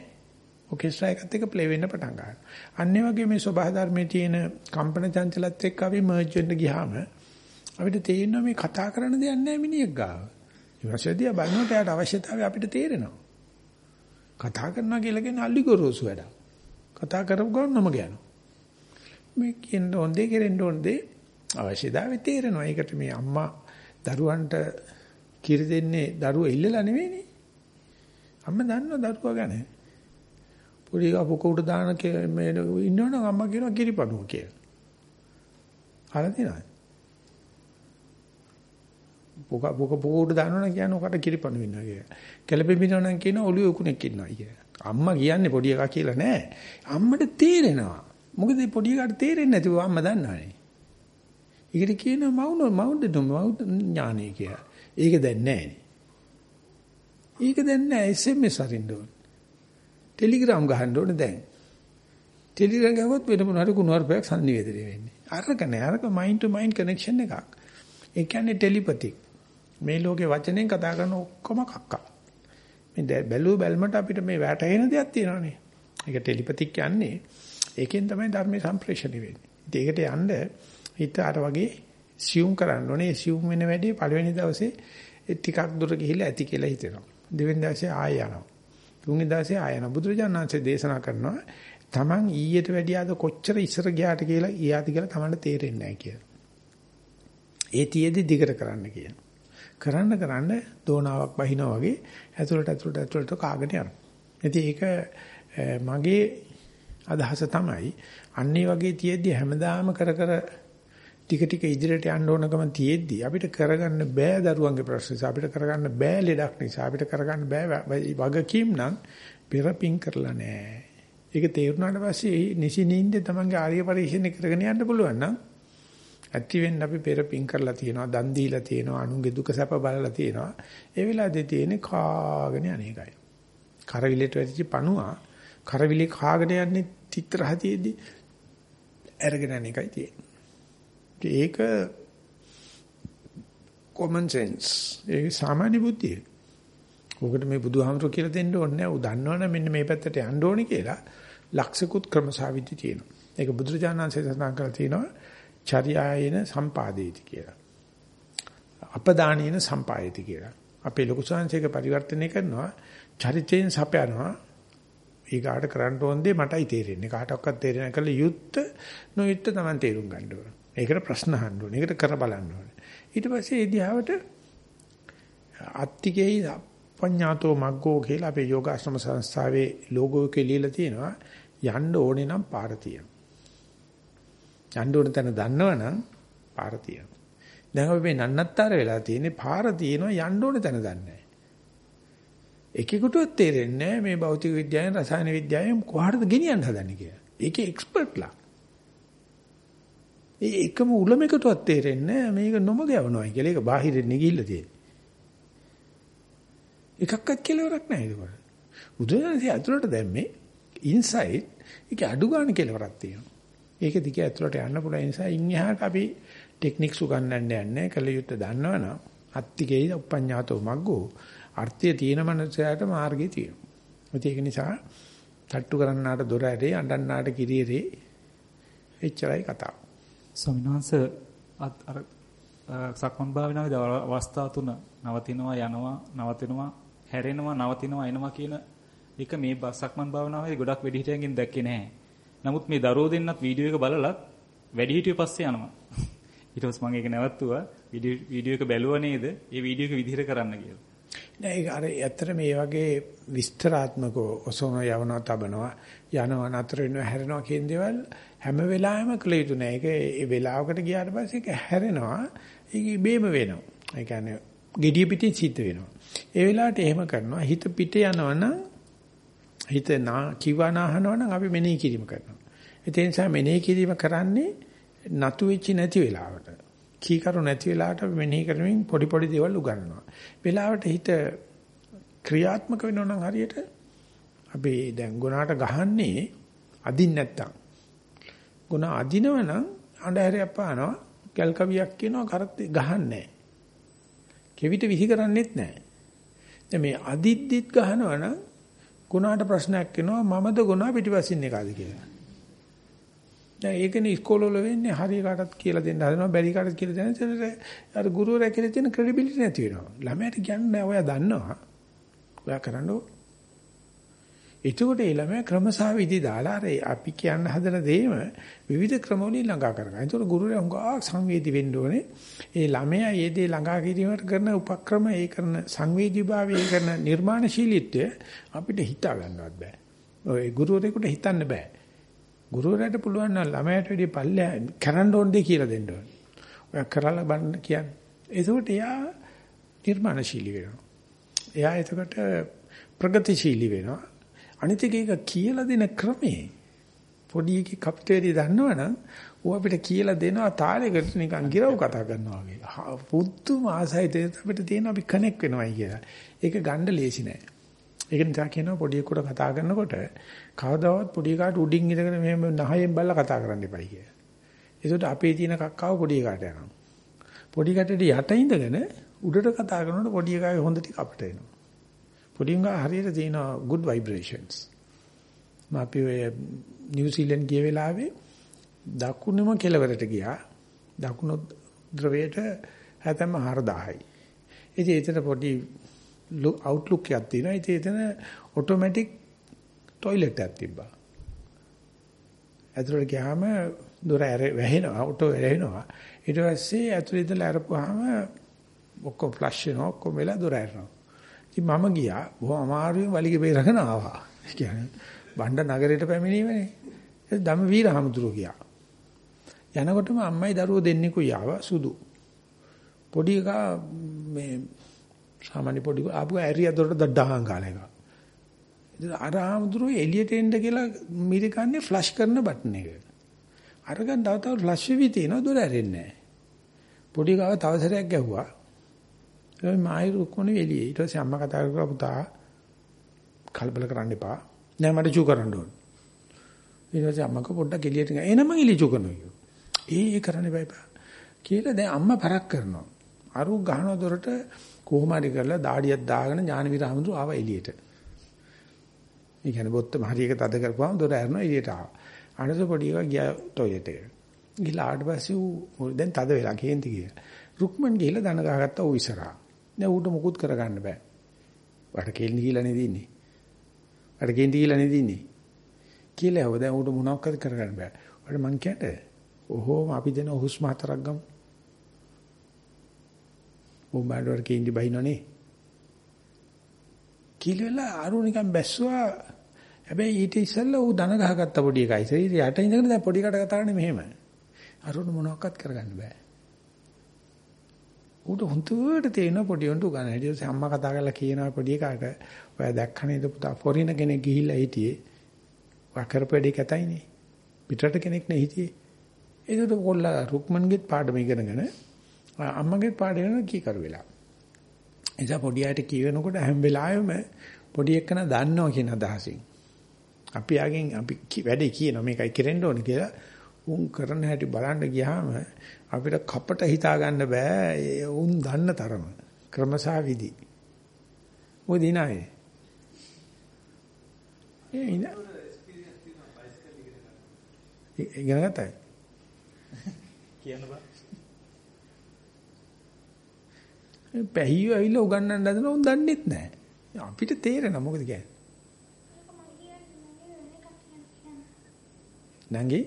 ඔකෙස්ට්‍රා එකත් එක්ක ප්ලේ වෙන්න පටන් ගන්නවා. අන්න වගේ මේ සබහා ධර්මයේ තියෙන කම්පන චංචලත් එක්ක අපි මර්ජ් වෙන්න ගියාම අපිට තේරෙනවා මේ කතා කරන්න දෙයක් නැහැ මිනිහෙක් ගාව. ඊපස්සේදී බලනකොට යාට අවශ්‍යතාවය අපිට තේරෙනවා. කතා කරනවා කියලා කියන්නේ අලි ගොරෝසු වැඩක්. කතා කරපු ගමන් නම ගියනවා. මේ කියන ඕනේ කෙරෙන්න ඕනේ අවශ්‍යතාවය තේරෙනවා. ඒකට මේ අම්මා දරුවන්ට කිරි දෙන්නේ දරුවා ඉල්ලලා නෙවෙයිනේ. අම්මා දන්නවා දරුවා ගැන. පොඩි අපුක උඩ දාන මේ ඉන්නවනම් අම්මා කියනවා කිරිපණුව කියලා. අහලා තියෙනවද? පොක පොක පොක උඩ දානවනම් කියන්නේ ඔකට කිරිපණු වෙනවා කියලා. කෙලපෙමිනවනම් කියන ඔළුවේ උකුණෙක් ඉන්නවා කියලා. අම්මා කියන්නේ පොඩි එකා කියලා නෑ. අම්මට තේරෙනවා. මොකද පොඩි එකාට තේරෙන්නේ නැතිව අම්මා දන්නවනේ. ඒකට කියනවා මවුන මවුද මවුද ඥානෙ කියලා. ඒක දැන් නැහැ. ඒක දැන් නැහැ SMS අරින්න ඕන. ටෙලිග්‍රෑම් ගහන්න ඕනේ දැන්. ටෙලිග්‍රෑම් ගහුවොත් වෙන මොනවාරි කුණුවarpයක් සංනිවේදනය වෙන්නේ. අරක නෑ අරක මයින්ඩ් ටු මයින්ඩ් කනෙක්ෂන් එකක්. ඒ කියන්නේ ටෙලිපතික්. මේ ලෝකේ වචනෙන් කතා කරන ඔක්කොම කක්කා. මේ බැලුව බැලමට අපිට මේ වැටහෙන දෙයක් තියෙනවානේ. ඒක ටෙලිපතික් කියන්නේ ඒකෙන් තමයි ධර්මයේ සම්ප්‍රේෂණය වෙන්නේ. ඒකට යන්න හිත අර වගේ සියුම් කරන්න ඕනේ. සියුම් වෙන වැඩි පළවෙනි දවසේ ටිකක් දුර ගිහිල්ලා ඇති කියලා හිතෙනවා. දෙවෙනි දවසේ ආය යනවා. තුන්වෙනි දවසේ ආය යනවා. බුදුරජාණන් වහන්සේ දේශනා කරනවා Taman ඊයට වැඩිය අද කොච්චර ඉස්සර ගියාට කියලා ඊයාද කියලා Tamanට තේරෙන්නේ නැහැ කියලා. ඒ තියේදී දිගට කරන්න කියන. කරන්න කරන්න දෝනාවක් බහිනා වගේ ඇතුළට ඇතුළට ඇතුළට කාගෙන යනවා. ඉතින් ඒක මගේ අදහස තමයි අන්නේ වගේ තියේදී හැමදාම කර කර ටික ටික ඉදිරියට යන්න ඕනකම තියෙද්දි අපිට කරගන්න බෑ දරුවන්ගේ ප්‍රශ්න නිසා අපිට කරගන්න බෑ ලෙඩක් නිසා අපිට කරගන්න බෑ වගකීම් නම් පෙරපින් කරලා නෑ. ඒක තේරුණාට පස්සේ නිසි නිින්දේ තමන්ගේ ආර්ය පරිශ්‍රණය කරගෙන යන්න පුළුවන් නම් ඇති වෙන්න අපි පෙරපින් කරලා තියෙනවා දන් දීලා තියෙනවා අනුන්ගේ දුක සැප බලලා තියෙනවා ඒ වෙලාවේදී තියෙන්නේ කාගෙන අනේකයි. කරවිලට වැටිච්ච පණුවා කරවිලේ කාගෙන යන්නේ තිත්‍ර හතියේදී අරගෙන අනේකයි තියෙන්නේ. ඒක common sense. ඒක සාමාන්‍ය බුද්ධිය. ඕකට මේ බුදුහාමුදුරු කියලා දෙන්න ඕනේ නැහැ. ඌ දන්නවනේ මෙන්න මේ පැත්තට යන්න ඕනේ කියලා ලක්ෂිකුත් ක්‍රමසාවිදි තියෙනවා. ඒක බුදුරජාණන්සේ සඳහන් කරලා තියෙනවා චර්යායන සම්පාදේති කියලා. අපදානීන සම්පායති කියලා. අපේ ලොකු සංසයක පරිවර්තනය කරනවා චරිතයෙන් සපයනවා ඊගාට කරන්න ඕන දේ මටයි තේරෙන්නේ. කාටවත් තේරෙන්නේ නැහැ. යුත්ත නොයුත්ත තමයි තේරුම් ගන්න ඕන. ඒකට ප්‍රශ්න අහන්න ඕනේ. ඒකට කර බලන්න ඕනේ. ඊට පස්සේ ඒ දිහාවට අත්තිකේයි පඤ්ඤාතෝ මග්ගෝ කියලා අපේ යෝගාශ්‍රම සංස්ථාවේ ලෝගෝ එකේ ලියලා තියෙනවා. යන්න ඕනේ නම් පාර තියෙනවා. යන්න ඕන තැන දන්නවනම් පාර තියෙනවා. දැන් අපි මේ නන්නත්තර වෙලා තියෙන්නේ පාර තියෙනවා යන්න ඕන තැන දන්නේ නැහැ. එකෙකුටවත් තේරෙන්නේ නැහැ මේ භෞතික විද්‍යාවෙන් රසායන විද්‍යාවෙන් කොහටද ගෙනියන්න හදන්නේ කියලා. ඒකේ එක්ස්පර්ට්ලා. ඒ එකම උලමකටවත් තේරෙන්නේ නැහැ මේක නොමග යවනවා කියලා. ඒක බාහිරින් නිගිල්ල තියෙන්නේ. එකක්වත් කෙලවරක් නැහැ ඒක. බුදුරජාණන්සේ අතුලට දැම්මේ ඉන්සයිඩ් ඒක අඩු ගන්න කෙලවරක් තියෙනවා. ඒක දිගේ ඇතුළට යන්න පුළුවන් නිසා ඉන් එහාට අපි ටෙක්නික්ස් උගන්වන්න යන්නේ කළ යුත්තේ දන්නවනම් අත්තිකේ උපඤ්ඤාතෝ මග්ගෝ අර්ථය තියෙන මනසට මාර්ගය තියෙනවා. ඒක නිසා තට්ටු කරන්නාට දොර ඇරේ අඬන්නාට කිරියරේ එච්චරයි කතාව. ස්වාමීන් වහන්සේ අර සක්මන් භාවනාවේ අවස්ථා තුන නවතිනවා යනවා නවතිනවා හැරෙනවා නවතිනවා එනවා කියන එක මේ සක්මන් භාවනාවේ ගොඩක් වැඩිහිටියන්ගෙන් දැක්කේ නැහැ. නමුත් මේ දරෝ දෙන්නත් වීඩියෝ එක බලලත් වැඩිහිටියෝ පස්සේ යනවා. ඊට පස්සේ මම ඒක නැවතුවා වීඩියෝ එක බැලුවා නේද? ඒ වීඩියෝ එක විදිහට කරන්න කියලා. නෑ ඒක අර ඇත්තට මේ වගේ විස්තරාත්මකව ඔසවන යවනවා තබනවා යනවා නතර වෙනවා හැරෙනවා කියන දේවල් හැම වෙලාවෙම කළ යුතු නෑ. ඒක ඒ වෙලාවකට ගියාට පස්සේ ඒක හැරෙනවා. ඒක ඉබේම වෙනවා. ඒ කියන්නේ gediya pitin සිද්ධ වෙනවා. ඒ වෙලාවට එහෙම කරනවා. හිත පිට යනවනම් හිත නා කිව්වා නාහනවනම් අපි මෙනෙහි කිරීම කරනවා. ඒ නිසා මෙනෙහි කිරීම කරන්නේ නතු වෙච්ච නැති වෙලාවට. කීකරු නැති වෙලාවට අපි මෙනෙහි කරමින් පොඩි පොඩි දේවල් උගන්වනවා. වෙලාවට හිත ක්‍රියාත්මක වෙනවා නම් හරියට අපි දැන් ගුණාට ගහන්නේ අදින් නැත්තම්. ගුණ අදිනවනම් අඬහැරයක් පානවා, කැල් කවියක් කියනවා කරත් ගහන්නේ නැහැ. කෙවිත විහි කරන්නේත් නැහැ. දැන් මේ අදිද්දිත් ගහනවනම් ගුණාට ප්‍රශ්නයක් එනවා මමද ගුණා පිටිපස්සින් එකද කියලා. දැන් ඒකනේ ඉස්කෝලවල වෙන්නේ හරිය කාටත් කියලා දෙන්න හදනවා බැරි කාටත් කියලා දෙන්න අර ගුරුවරයා කියලා තියෙන ක්‍රෙඩිබිලිටි නැති වෙනවා. ළමයට කියන්නේ ඔයා දන්නවා. ඔයා කරන්නේ එතකොට ඒ ළමයා ක්‍රමසා විදි දාලා අර අපි කියන්න හදන දේම විවිධ ක්‍රමවලින් ළඟා කරගන්න. එතකොට ගුරුවරයා හුඟා සංවේදී වෙන්න ඕනේ. ඒ ළමයා මේ දේ ළඟා කිරීමට කරන උපක්‍රම ඒ කරන සංවේදීභාවය ඒ කරන නිර්මාණශීලීත්වය අපිට හිතා ගන්නවත් බෑ. ඔය ගුරුවරයෙකුට හිතන්න බෑ. ගුරුවරයාට පුළුවන් නම් ළමයාට වැඩි පල්ලෙහා කරන්න ඕන දේ කියලා දෙන්න ඕනේ. ඔය කරලා බලන්න කියන්නේ. එතකොට එයා නිර්මාණශීලී වෙනවා. එයා එතකොට ප්‍රගතිශීලී වෙනවා. අනිත් එක කියලා දෙන ක්‍රමේ පොඩි එකෙක් අපිට වැඩි දන්නවනම් ඌ අපිට කියලා දෙනවා තාලයකට නිකන් ගිරව් කතා කරනවා වගේ. පුදුම ආසයිත අපිට තියෙන අපි කනෙක් වෙනවයි කියලා. ඒක ගන්න ලේසි නෑ. ඒක නිසා කියනවා පොඩි එක්කට කතා කරනකොට කවදාවත් පොඩි එකාට උඩින් ඉඳගෙන මෙහෙම නහයෙන් බල්ලා කතා කරන්න එපයි කියලා. ඒකට අපේ තියෙන කක්කාව පොඩි එකාට යනවා. පොඩි කටට යට ඉඳගෙන උඩට කතා කරනකොට පොඩි එකාගේ හොඳ ටික අපිට එනවා. පොඩිංග හරියට තියෙනවා good vibrations. මම අපි ඔය නිව්සීලන්ත ගිය වෙලාවේ දකුණම කෙළවරට ගියා. දකුණු ද්‍රවයට හැතැම්ම 4000යි. ඉතින් එතන පොඩි අවුට්ලුක් එකක් තියෙනවා. ඉතින් එතන ඔටෝමැටික් টয়ලට් එකක් තිබ්බා. ඇතුළට ගියාම දොර වැහෙනවා, ඔටෝ වැහෙනවා. ඊට පස්සේ ඇතුළේ ඉඳලා අරපුවාම ඔක්කොම ෆ්ලෂ් වෙනවා, ඔක්කොම වෙලා දොර ඇරෙනවා. ඉතින් මම ගියා බොහොම අමාරුවෙන් වලිගේ බේරගෙන ආවා. ඒ කියන්නේ බණ්ඩ නගරයට පැමිණීමනේ. ඒ ධම්ම වීර හමුදුරු ගියා. යනකොටම අම්මයි දරුවෝ දෙන්නෙකුයි ආවා සුදු. පොඩි එකා මේ සාමාන්‍ය පොඩි ආපු ඇරිය දොරට දඩහන් කාලා එක. ඉතින් අර හමුදුරු එළියට එන්න කියලා මිරිකන්නේ ෆ්ලෂ් කරන බටන් එක. අරගෙන තව තව ෆ්ලෂ් වෙවි තියෙනවා දොර ඇරෙන්නේ නැහැ. පොඩි ගාව තව සැරයක් ගැහුවා. ඒ මායි රුක්මනේ එළියේ. ඊට පස්සේ අම්මා කතා කරලා පුතා කලබල කරන්න එපා. නෑ මට චූ කරන්න ඕන. ඊට පස්සේ අම්මක පොඩ්ඩක් එළියට ගියා. එනම එළිය චූ කරනවා කිව්වා. ඒ ඒ කරන්න එපා. කියලා දැන් අම්මා පරක් කරනවා. අරු ගහන දොරට කොහොම හරි කරලා දාඩියක් දාගෙන ඥානවීර හමුදු ආව එළියට. ඒ කියන්නේ බොත්තම හරියක තද කරපුවාම දොර ඇරනවා එළියට ආවා. අනස පොඩි එකා ගියා টয়ලට් එකට. ගිහලා ආවට පස්සේ ඌ දැන් තද වෙලා කේන්ති ගියා. රුක්මන් ගිහලා දන ගහගත්තා ඌ ඉස්සරහා. දැන් ඌට මුකුත් කරගන්න බෑ. වට කේන්ති කියලා නේද ඉන්නේ. වට කේන්ති කියලා නේද ඉන්නේ. කියලා හව දැන් ඌට මොනවක්වත් කරගන්න බෑ. වට මං කියට ඔහොම අපි දෙන හුස්ම හතරක් ගමු. මොබයිල් වල කේන්ති බහිනවනේ. කියලා අරු නිකන් බැස්සුවා හැබැයි ඊට ඉස්සෙල්ලා ඌ දන ගහගත්ත පොඩි එකයි. ඒ යට ඉඳගෙන දැන් පොඩි කට කතා කරන්නේ මෙහෙම. අරුණ මොනවක්වත් කරගන්න බෑ. ඌට හුදුවට තේන පොඩි උන්ට ගන්න. ඊට පස්සේ අම්මා කතා කරලා කියනවා පොඩි එකාට ඔයා දැක්කනේද පුතා ෆොරින කෙනෙක් ගිහිල්ලා හිටියේ. ඔයා කරපෙඩි කතයිනේ. පිටරට කෙනෙක් නේ හිටියේ. ඒකට කොල්ලා රුක්මන්ගෙත් පාඩම ඉගෙනගෙන අම්මගෙත් පාඩම ඉගෙන කී කරු වෙලා. එනිසා පොඩි අයට කියනකොට හැම වෙලාවෙම පොඩි එක්කන දන්නවා කියන අදහසින්. අපි ආගෙන් අපි වැඩේ කියනවා මේකයි කරෙන්න ඕනේ කියලා උන් කරන හැටි බලන්න ගියාම අපිට කපට හිතා ගන්න බෑ උන් දන්න තරම ක්‍රමසා විදි. මොකද ඉනාවේ? ඒ ඉනා ඉගෙන ගත්තයි. කියන්න බෑ. පැහිය ඇවිල්ලා උගන්නන්න හදන උන් දන්නෙත් නැහැ. අපිට තේරෙනවා මොකද කියන්නේ. නංගි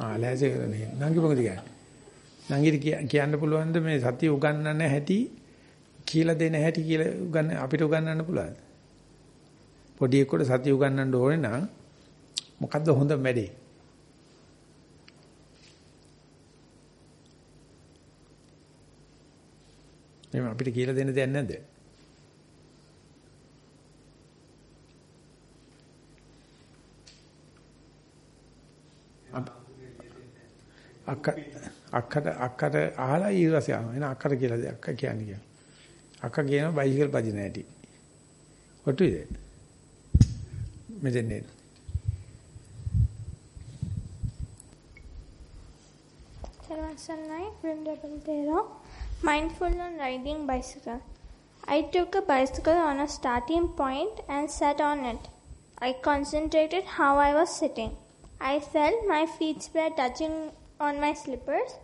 ආ ලෑස්ති කරන්නේ. නංගි මොකද කියන්නේ? නංගිට කියන්න පුළුවන්ද මේ සතිය උගන්නන්න හැටි කියලා දෙන හැටි කියලා උගන්න අපිට උගන්නන්න පුළුවන්ද? පොඩි එක්කොට සතිය උගන්නන්න ඕනේ නම් මොකද්ද හොඳ වැඩේ? එහෙනම් අපිට කියලා දෙන්න දෙයක් නැද්ද? අක්ක අක්කට අක්කට අහලා ඊරසේ ආවා. එන අක්කට කියලා දෙයක් අක්ක කියන්නේ කියලා. අක්ක කියනවා බයිසිකල් පදින හැටි. කොටුයිද? මෙතෙන් නේ. Sarvasanai from Double Mindful on riding bicycle. I took a bicycle on a starting point and sat on it. I concentrated how I was sitting. I felt my feet were touching on my slippers.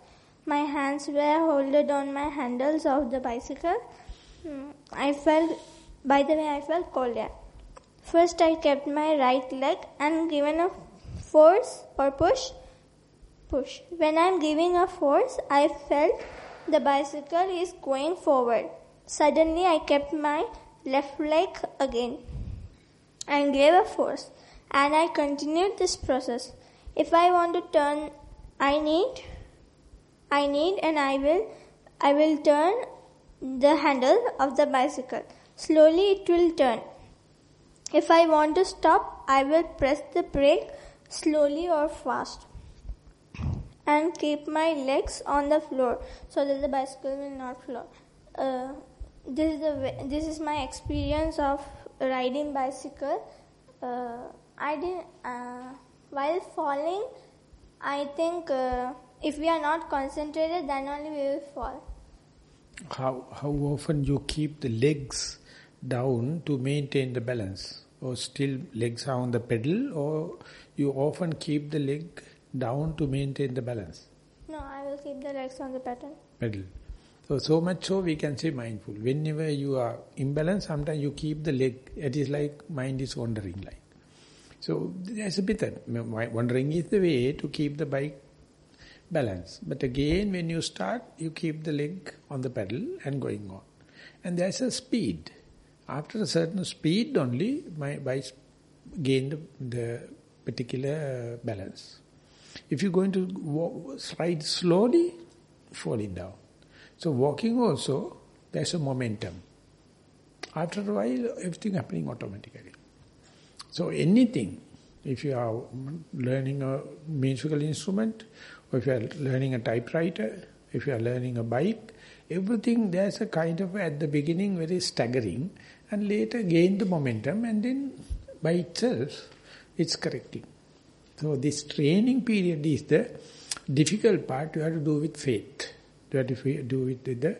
My hands were holded on my handles of the bicycle. Hmm, I felt, by the way, I felt cold air. First, I kept my right leg and given a force or push. Push. When I'm giving a force, I felt the bicycle is going forward. Suddenly, I kept my left leg again and gave a force, and I continued this process. If I want to turn I need, I need and I will, I will turn the handle of the bicycle. Slowly it will turn. If I want to stop, I will press the brake slowly or fast and keep my legs on the floor so that the bicycle will not fall. Uh, this is the way, this is my experience of riding bicycle. Uh, I did uh, while falling. I think uh, if we are not concentrated, then only we will fall. How, how often you keep the legs down to maintain the balance? Or still legs are on the pedal or you often keep the leg down to maintain the balance? No, I will keep the legs on the pedal. Pedal. So, so much so we can say mindful. Whenever you are imbalanced, sometimes you keep the leg, it is like mind is wandering like. So there's a bit that wandering is the way to keep the bike balanced. But again, when you start, you keep the leg on the pedal and going on. And there's a speed. After a certain speed only, my bike gain the, particular balance. If you're going to walk, ride slowly, falling down. So walking also, there's a momentum. After a while, everything happening automatically. So anything, if you are learning a musical instrument, or if you are learning a typewriter, if you are learning a bike, everything there's a kind of, at the beginning, very staggering, and later gain the momentum, and then by itself, it's correcting. So this training period is the Difficult part you have to do with faith. You have to do it with the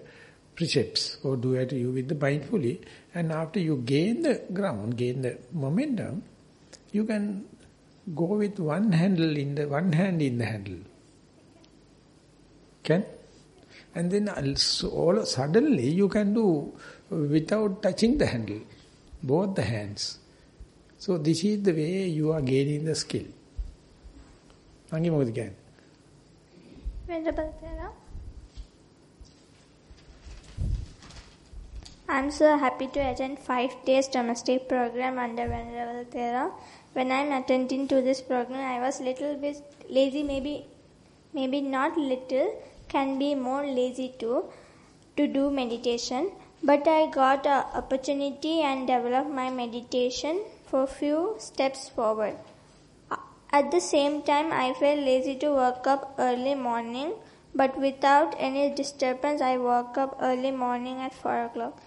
precepts or do it you with the mindfully. And after you gain the ground, gain the momentum, you can go with one handle in the one hand in the handle. Can? And then also, all suddenly you can do without touching the handle, both the hands. So this is the way you are gaining the skill. Angi මොකද කියන්නේ? Venerable Thera. I'm so happy to attend five days domestic program under Venerable Thera. When I'm attending to this program, I was little bit lazy, maybe, maybe not little, can be more lazy too, to do meditation. But I got an opportunity and developed my meditation for few steps forward. At the same time, I felt lazy to wake up early morning, but without any disturbance, I woke up early morning at 4 o'clock.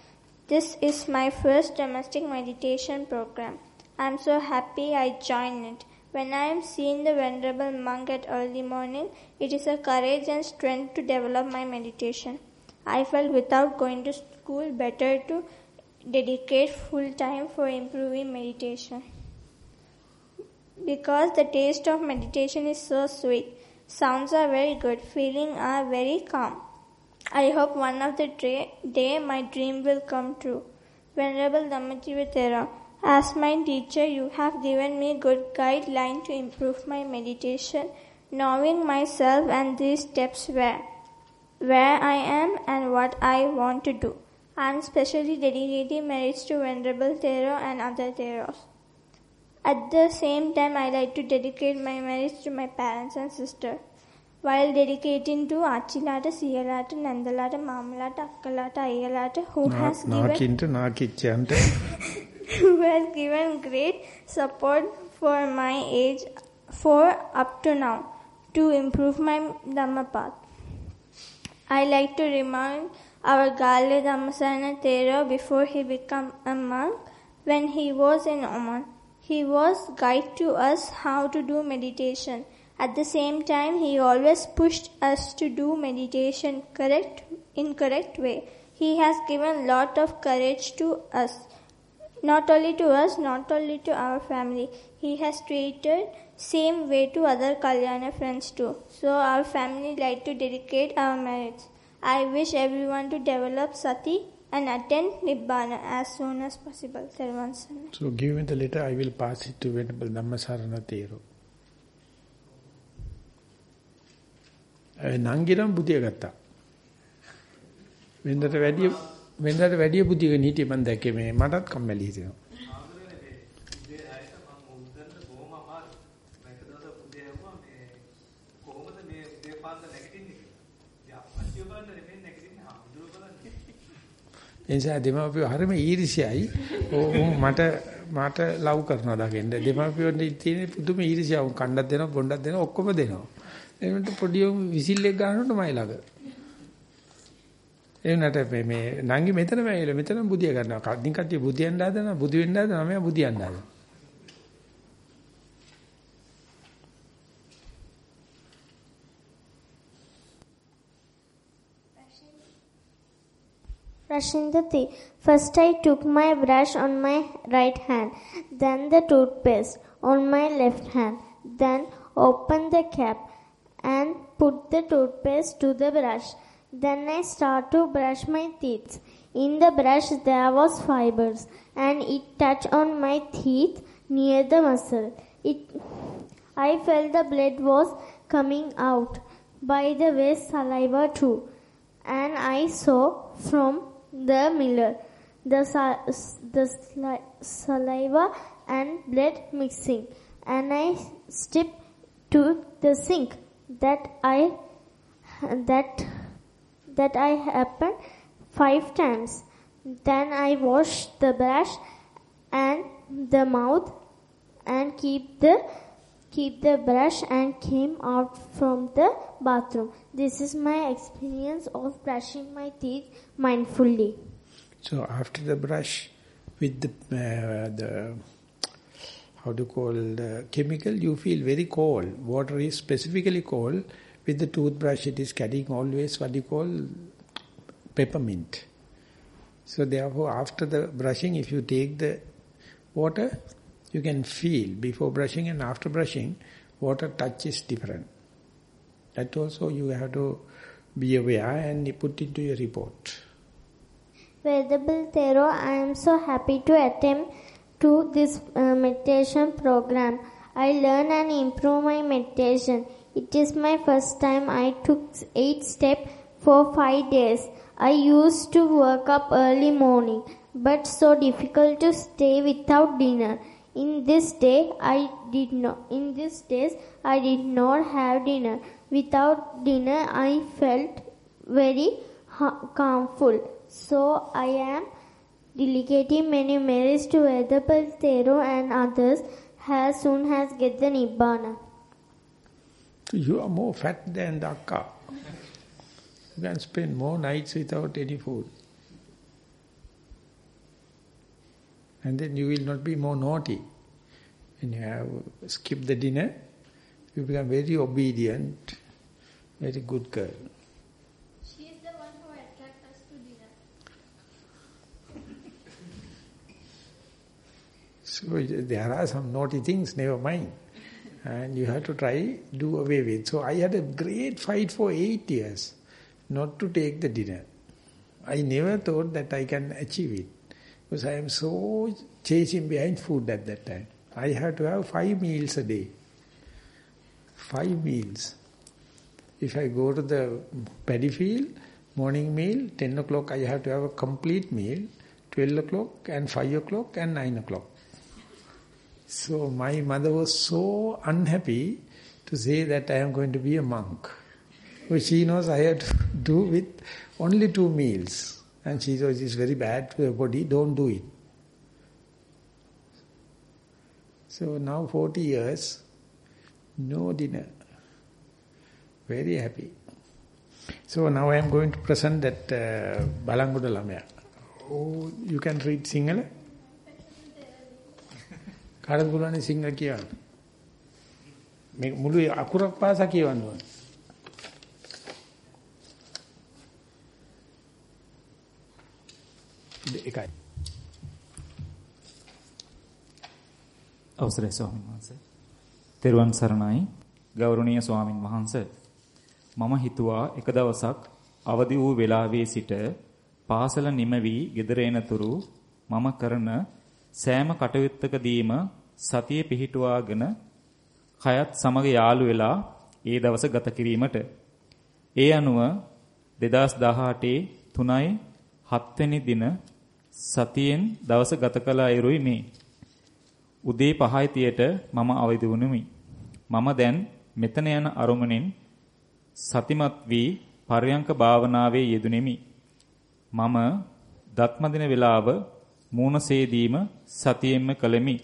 This is my first domestic meditation program. I am so happy I joined it. When I am seeing the venerable monk at early morning, it is a courage and strength to develop my meditation. I felt without going to school better to dedicate full time for improving meditation. Because the taste of meditation is so sweet, sounds are very good, feeling are very calm. I hope one of the day my dream will come true. Venerable Dhammajivatera, as my teacher, you have given me good guideline to improve my meditation, knowing myself and these steps where, where I am and what I want to do. I am specially dedicating merits to Venerable Thero and other Theros. At the same time, I like to dedicate my merits to my parents and sister while dedicating to ආච්චිලාට සියලාට නැන්දලාට මාමලාට අක්කලාට අයියලාට who has given නාකින්ට නාකිච්චයන්ට who has given great support for my age for up to now to improve my Dhamma path. I like to remind our Gale Dhammasana Thero before he became a monk when he was in Oman. He was guide to us how to do meditation at the same time, he always pushed us to do meditation correct in correct way. He has given lot of courage to us. Not only to us, not only to our family. He has treated same way to other Kalyana friends too. So our family like to dedicate our merits. I wish everyone to develop sati and attend Nibbana as soon as possible. So give me the letter, I will pass it to Venerable Dhammasarana Thero. නංගිනම් බුදිය ගත්තා. වෙනදට වැඩිය වෙනදට වැඩිය බුදියගෙන හිටියේ මම දැක්කේ මේ මටත් කම්මැලි හිතෙනවා. එනිසා දෙමාපියෝ හරිම ඊර්ෂ්‍යයි. මට මට ලව් කරනවා දකින්න. දෙමාපියෝ තියෙන පුදුම ඊර්ෂ්‍යාව කණ්ඩක් දෙනවා, බොණ්ඩක් දෙනවා, ඔක්කොම දෙනවා. එනට පොඩි විසිල් එක ගන්නකොට මයි ළඟ. එනට මේ නංගි මෙතන වැයිලා මෙතන බුදිය ගන්නවා. කඩින් කට්ටිය බුදියන්න හදනවා, බුදි වෙන්න හදනවා, මම බුදියන්න හදනවා. Rashindati. First I took my brush on my right hand, then the toothpaste on my left hand, then opened the cap and put the toothpaste to the brush. Then I start to brush my teeth. In the brush there was fibers and it touched on my teeth near the muscle. It, I felt the blood was coming out by the way saliva too. And I saw from the mirror the, the saliva and blood mixing. And I stepped to the sink that I that that I happened five times. Then I wash the brush and the mouth and keep the keep the brush and came out from the bathroom. This is my experience of brushing my teeth mindfully. So after the brush with the uh, the how to call the chemical, you feel very cold. Water is specifically cold. With the toothbrush, it is carrying always what you call peppermint. So therefore, after the brushing, if you take the water, you can feel before brushing and after brushing, water touch is different. That also you have to be aware and put into your report. Venerable Thero, I am so happy to attend to this uh, meditation program. I learn and improve my meditation. It is my first time I took eight steps for five days. I used to wake up early morning, but so difficult to stay without dinner. In this day, I did not. In these days, I did not have dinner. Without dinner, I felt very calmful. So I am delegating many merits to Venerable Thero and others as soon as get the Nibbana. You are more fat than the. You can spend more nights without any food. And then you will not be more naughty. When you have skipped the dinner, you become very obedient, very good girl. She is the one who attracts us to dinner. So oh, there are some naughty things, never mind. And you have to try, do away with. So I had a great fight for eight years not to take the dinner. I never thought that I can achieve it. Because I am so chasing behind food at that time. I had to have five meals a day. Five meals. If I go to the paddy field, morning meal, 10 o'clock I have to have a complete meal, 12 o'clock and 5 o'clock and 9 o'clock. So my mother was so unhappy to say that I am going to be a monk. But she knows I have to do with only two meals. And she says it's very bad to your body, don't do it. So now 40 years, no dinner. Very happy. So now I am going to present that uh, Balanguda Lamaya. Oh, you can read Sinhala? කාටද පුළුවන් සිංහල කියවන්න? මේ මුළු අකුරක් පාසා කියවන්න ඕනේ. එකයි. අවසරයි ස්වාමීන් වහන්සේ. තෙරුවන් සරණයි ගෞරවනීය ස්වාමින් වහන්සේ. මම හිතුවා එක දවසක් අවදි වූ වෙලාවේ සිට පාසල නිම වී ගෙදර එනතුරු මම කරන සෑම කටයුත්තකදීම සතිය පිහිටුවාගෙන කයත් සමග යාළු වෙලා ඒ දවස ගත කිරීමට ඒ අනුව 2018 3යි 7 වෙනි දින සතියෙන් දවස ගත කළ අයුරුයි මේ. උදේ 5:30ට මම අවදි වුනිමි. මම දැන් මෙතන යන අරමුණෙන් සතිමත් වී පර්යංක භාවනාවේ යෙදුණෙමි. මම දත්මදින වේලාව මූණ සේදීම සතියෙන්ම කළෙමි.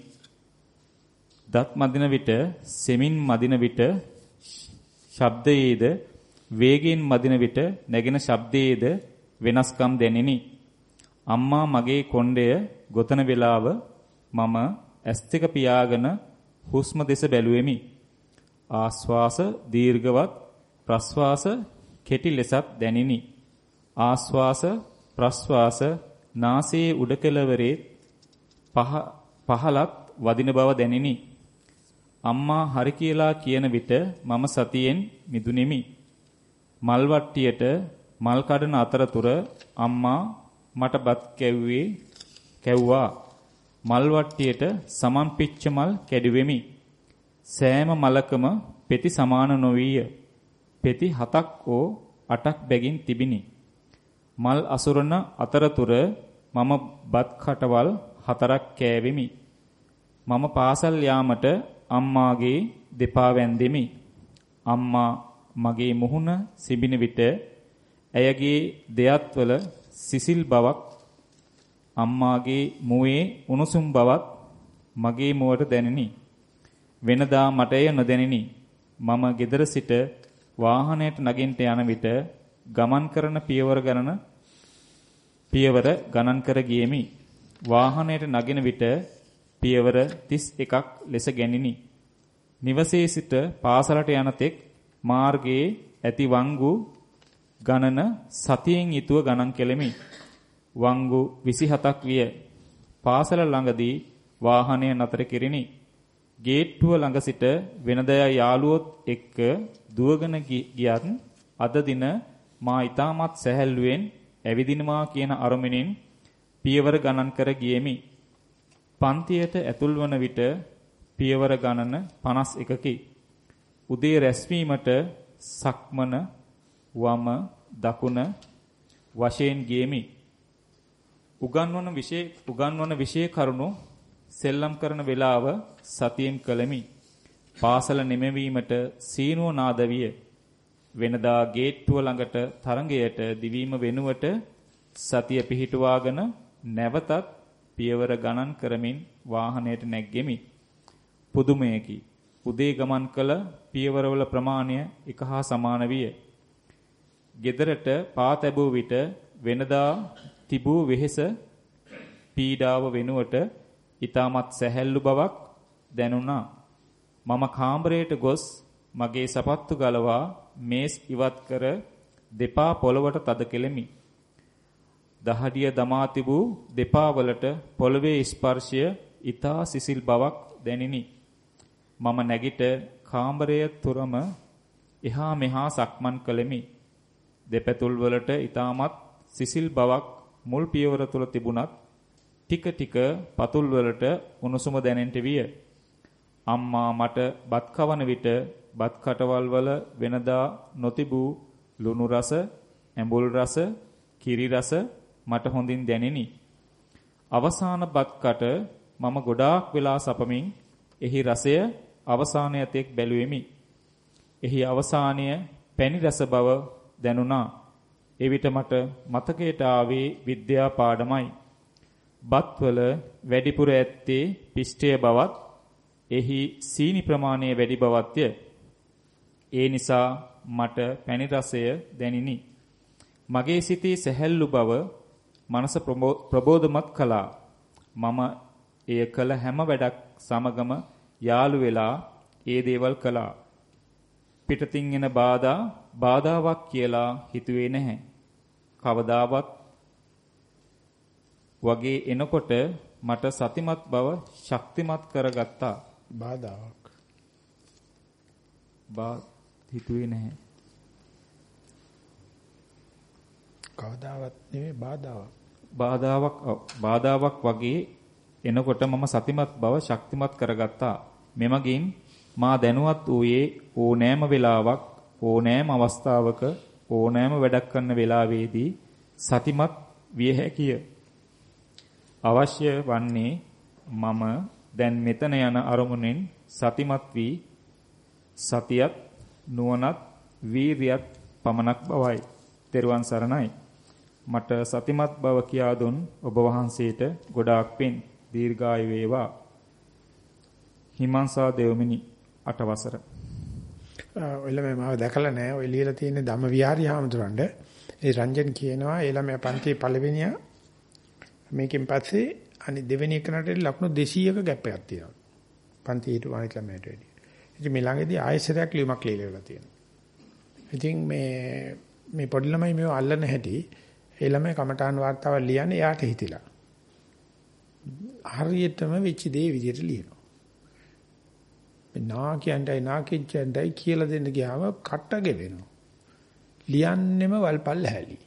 දත් මදින විට සෙමින් මදින විට ශබ්දයේද වේගයෙන් මදින විට නැගෙන ශබ්දයේද වෙනස්කම් දැනිනි. අම්මා මගේ කොණ්ඩය ගොතන වේලාව මම ඇස් දෙක පියාගෙන හුස්ම දෙස බැලුවෙමි. ආස්වාස දීර්ඝවත් ප්‍රස්වාස කෙටි ලෙසත් දැනිනි. ආස්වාස ප්‍රස්වාස නාසයේ උඩ කෙළවරේ පහ පහලත් වදින බව දැනිනි. අම්මා හරි කියලා කියන විට මම සතියෙන් මිදුනිමි. මල් වට්ටියට මල් කඩන අතරතුර අම්මා මට බත් කැව්වේ කැව්වා. මල් වට්ටියට සමන් පිච්ච මල් කැඩුවෙමි. සෑම මලකම පෙති සමාන නොවිය. පෙති හතක් ඕ අටක් බැගින් තිබිනි. මල් අසුරන අතරතුර මම බත් කටවල් හතරක් කෑවෙමි. මම පාසල් යාමට අම්මාගේ දෙපා වැන්දෙමි. අම්මා මගේ මුහුණ සිබින විට ඇයගේ දෙයත්වල සිසිල් බවක් අම්මාගේ මුවේ උණුසුම් බවක් මගේ මුවට දැනිනි. වෙනදා මට එය නොදැනිනි. මම ගෙදර සිට වාහනයට නගින්ට යන විට ගමන් කරන පියවර ගණන පියවර ගණන් කර ගියෙමි. වාහනයට නගින විට පියවර 31ක් ලෙස ගැනිනි. නිවසේ සිට පාසලට යන තෙක් මාර්ගයේ ඇති වංගු ගණන සතියෙන් යුතුව ගණන් කෙලෙමි. වංගු 27ක් විය. පාසල ළඟදී වාහනය නතර කෙරිනි. ගේට්ටුව ළඟ සිට වෙනදා යාළුවොත් එක්ක දුවගෙන ගියත් අද දින මා ඊටමත් සැහැල්ලුවෙන් ඇවිදිනවා කියන අරමුණින් පියවර ගණන් කර ගියෙමි. පන්තියට ඇතුල් වන විට පියවර ගණන 51කි. උදේ රැස්වීමට සක්මන වම දකුණ වශයෙන් ගියෙමි. උගන්වන විෂය උගන්වන විෂය කරුණු සෙල්ලම් කරන වේලාව සතියෙන් කළෙමි. පාසල නිමවීමට සීනුව නාද විය. වෙනදා ගේට්ටුව ළඟට තරඟයට දිවීම වෙනුවට සතිය පිහිටුවාගෙන නැවතත් පියවර ගණන් කරමින් වාහනයට නැග්ගෙමි. පුදුමයකි. උදේ ගමන් කළ පියවරවල ප්‍රමාණය එක හා සමාන විය. ගෙදරට පා තැබූ විට වෙනදා තිබූ වෙහෙස පීඩාව වෙනුවට ඊටමත් සැහැල්ලු බවක් දැනුණා. මම කාමරයට ගොස් මගේ සපත්තු ගලවා මේස් ඉවත් කර දෙපා පොළවට තද කෙලෙමි. දහඩිය දමා තිබූ දෙපා වලට පොළවේ ස්පර්ශය ඊතා සිසිල් බවක් දැනිනි. මම නැගිට කාමරය තුරම එහා මෙහා සක්මන් කළෙමි. දෙපැතුල් වලට ඊටමත් සිසිල් බවක් මුල් පියවර තුල තිබුණත් ටික ටික පතුල් වලට උණුසුම දැනෙන්නට විය. අම්මා මට බත් කවන විට බත් කටවල් වල වෙනදා නොතිබූ ලුණු රස, ඇඹුල් රස, කිරි රස මට හොඳින් දැනිනි. අවසාන බත් කට මම ගොඩාක් වෙලා සපමින් එහි රසය අවසානය තෙක් බැලුවෙමි. එහි අවසානය පැණි රස බව දැනුණා. එවිට මට මතකයට ආවේ විද්‍යා පාඩමයි. බත්වල වැඩිපුර ඇත්තේ පිෂ්ඨය බවත් එහි සීනි ප්‍රමාණය වැඩි බවත්ය. ඒ නිසා මට පැණි රසය දැනිනි. මගේ සිතේ සැහැල්ලු බව මනස ප්‍රබෝධමත් කළා. මම එය කළ හැම වැඩක් සමගම යාළු වෙලා ඒ දේවල් කළා. පිටතින් එන බාධා බාධාවක් කියලා හිතුවේ නැහැ. කවදාවත් වගේ එනකොට මට සතිමත් බව ශක්තිමත් කරගත්තා. බාධාවක්. හිතුවේ නැහැ. කවදාවත් නෙමෙයි බාධාවක්. බාධාවක් බාධාවක් වගේ එනකොට මම සතිමත් බව ශක්තිමත් කරගත්තා. මෙමගින් මා දැනුවත් වූයේ ඕනෑම වෙලාවක් ඕනෑම අවස්ථාවක ඕනෑම වැඩක් කරන වෙලාවේදී සතිමත් විය හැකිය. අවශ්‍ය වන්නේ මම දැන් මෙතන යන අරමුණෙන් සතිමත් වී සතියත් නුවණත් වීරියත් පමණක් බවයි. තෙරුවන් සරණයි. මට සතිමත් බව කියා දුන් ඔබ වහන්සේට ගොඩාක් පින් දීර්ඝායු වේවා. හිමංසා දෙවමිනි අටවසර. ඔය ළමයා මාව දැකලා නැහැ. ඔය ලියලා තියෙන ධම්ම විහාරී හාමුදුරන්ට ඒ රංජන් කියනවා ඒ ළමයා පන්තියේ පළවෙනියා මේකෙන් පස්සේ අනි දෙවෙනි එකනට ලකුණු 200ක ගැප් එකක් තියෙනවා. පන්තියේ හිටපු අනිත් ළමයට වැඩිය. ඉතින් මේ ළඟදී ආයෙසරයක් ලියුමක් ලියලා තියෙනවා. ඉතින් මේ මේ පොඩි ළමයි මේව අල්ලන හැටි ඒ ළමයි කමඨාන් වාර්තාව ලියන්නේ එයාට හිතිලා. හරියටම වෙච්ච දේ විදිහට ලියනවා. මේ නාකියන්ටයි නාකිච්චන්ටයි කියලා දෙන්න ගියාම කට ගෙවෙනවා. ලියන්නෙම වල්පල් හැලි.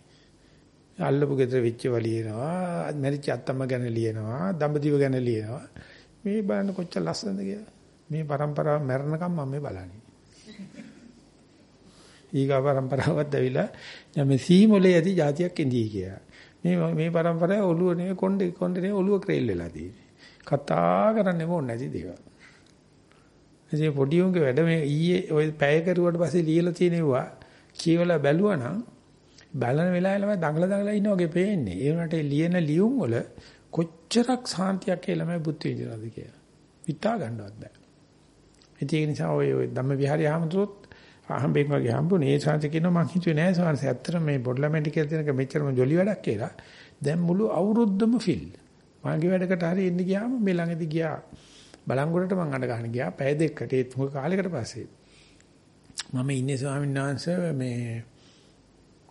අල්ලපු ගෙදර වෙච්චව ලියනවා, මැරිච්ච අත්තම්ම ගැන ලියනවා, දඹදිව ගැන ලියනවා. මේ බලන්න කොච්චර ලස්සනද කියලා. මේ પરම්පරාව මැරෙනකම් මම මේ බලන්නේ. ඊගා પરම්පරාවත් ඇවිලා දැන් මේ සීමුලේ ඇති જાතියක් ඉඳී කියලා. මේ මේ પરම්පරාව ඔළුව නෙවෙයි කොණ්ඩේ කොණ්ඩේ නෙවෙයි ඔළුව ක්‍රේල් වෙලා තියෙන්නේ. කතා කරන්නෙම ඕනේ නැති දේවල්. ඉතින් පොඩි උන්ගේ වැඩ මේ ඊයේ ඔය පැය කරුවාට පස්සේ ලියලා තියෙනවා කියවලා බැලුවා නම් බලන වෙලාවෙලම දඟල දඟල ඉන්න වගේ පේන්නේ. ඒ වුණාට ලියන ලියුම් වල කොච්චරක් සාන්තියක් කියලා මම බුද්ධ විඳිනවද කියලා. හිතා ගන්නවත් බෑ. ඒ නිසා ඔය ඔය ධම්ම විහාරය ආමතුත් අහම්බෙන් වගේ හම්බුනේ ඒ ශාන්ති කියනවා මං හිතුවේ නෑ සාංශ ඇත්තට මේ බොඩ්ලමෙන්ටි කියලා තියෙනක මෙච්චරම ජොලි වැඩක් කියලා. දැන් මුළු අවුරුද්දම ෆිල්. මගේ වැඩකට හරි එන්න ගියාම මේ ළඟදී ගියා බලංගොඩට මං අඬ ගන්න ගියා පැය දෙකකට ඒ තුක කාලයකට පස්සේ මම ඉන්නේ ස්වාමීන් වහන්සේ මේ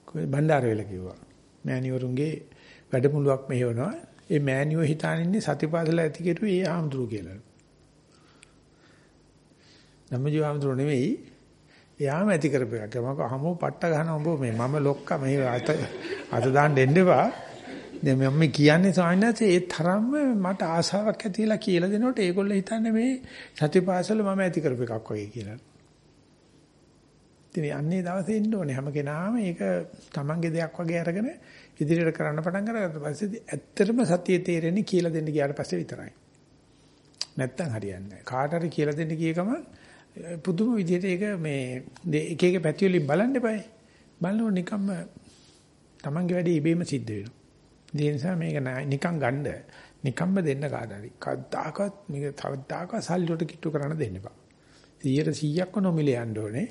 කොයි බණ්ඩාරවැල කිව්වා. මෑණිවරුන්ගේ වැඩමුළුවක් මෙහෙවනවා. ඒ මෑණියෝ හිතාන ඉන්නේ සතිපාසල ඇති කෙරුවේ ඒ ආම්දුරු කියලා. ධම්මජීව ආම්දුරු නෙවෙයි. එයාම ඇති කරපු එකක්. මම අහමෝ පට්ට ගහන උඹ මේ මම ලොක්ක මේ අත අත දාන්න දෙන්න එපා. දැන් මම කියන්නේ ස්වාමීන් වහන්සේ ඒ තරම්ම මට ආසාවක් ඇතිලා කියලා දෙනකොට ඒගොල්ලෝ හිතන්නේ මේ සතිපාසල මම ඇති කරපු එකක් වගේ කියලා. ඉතින් අන්නේ දවසේ ඉන්න ඕනේ හැම කෙනාම ඒක තමන්ගේ දෙයක් වගේ අරගෙන ඉදිරියට කරන්න පටන් අරගත්ත පස්සේ ඇත්තටම සතිය තේරෙන්නේ කියලා දෙන්න ගියාට පස්සේ විතරයි. නැත්තම් හරියන්නේ නැහැ. කාට හරි කියලා දෙන්න ගිය ගමන් පුදුම විදිහට ඒක මේ එක එක පැති වලින් බලන්න eBay. බලනකොට නිකම්ම තමන්ගේ වැඩේ ඉබේම සිද්ධ වෙනවා. ඒ නිසා මේක නිකන් ගන්න නිකම්ම දෙන්න කාට හරි. කද්දාකවත් මේක තවදාකවත් සල්ලි වලට කිට්ටු කරන්න දෙන්න එපා. 100%ක්ම නොමිලේ යන්න ඕනේ.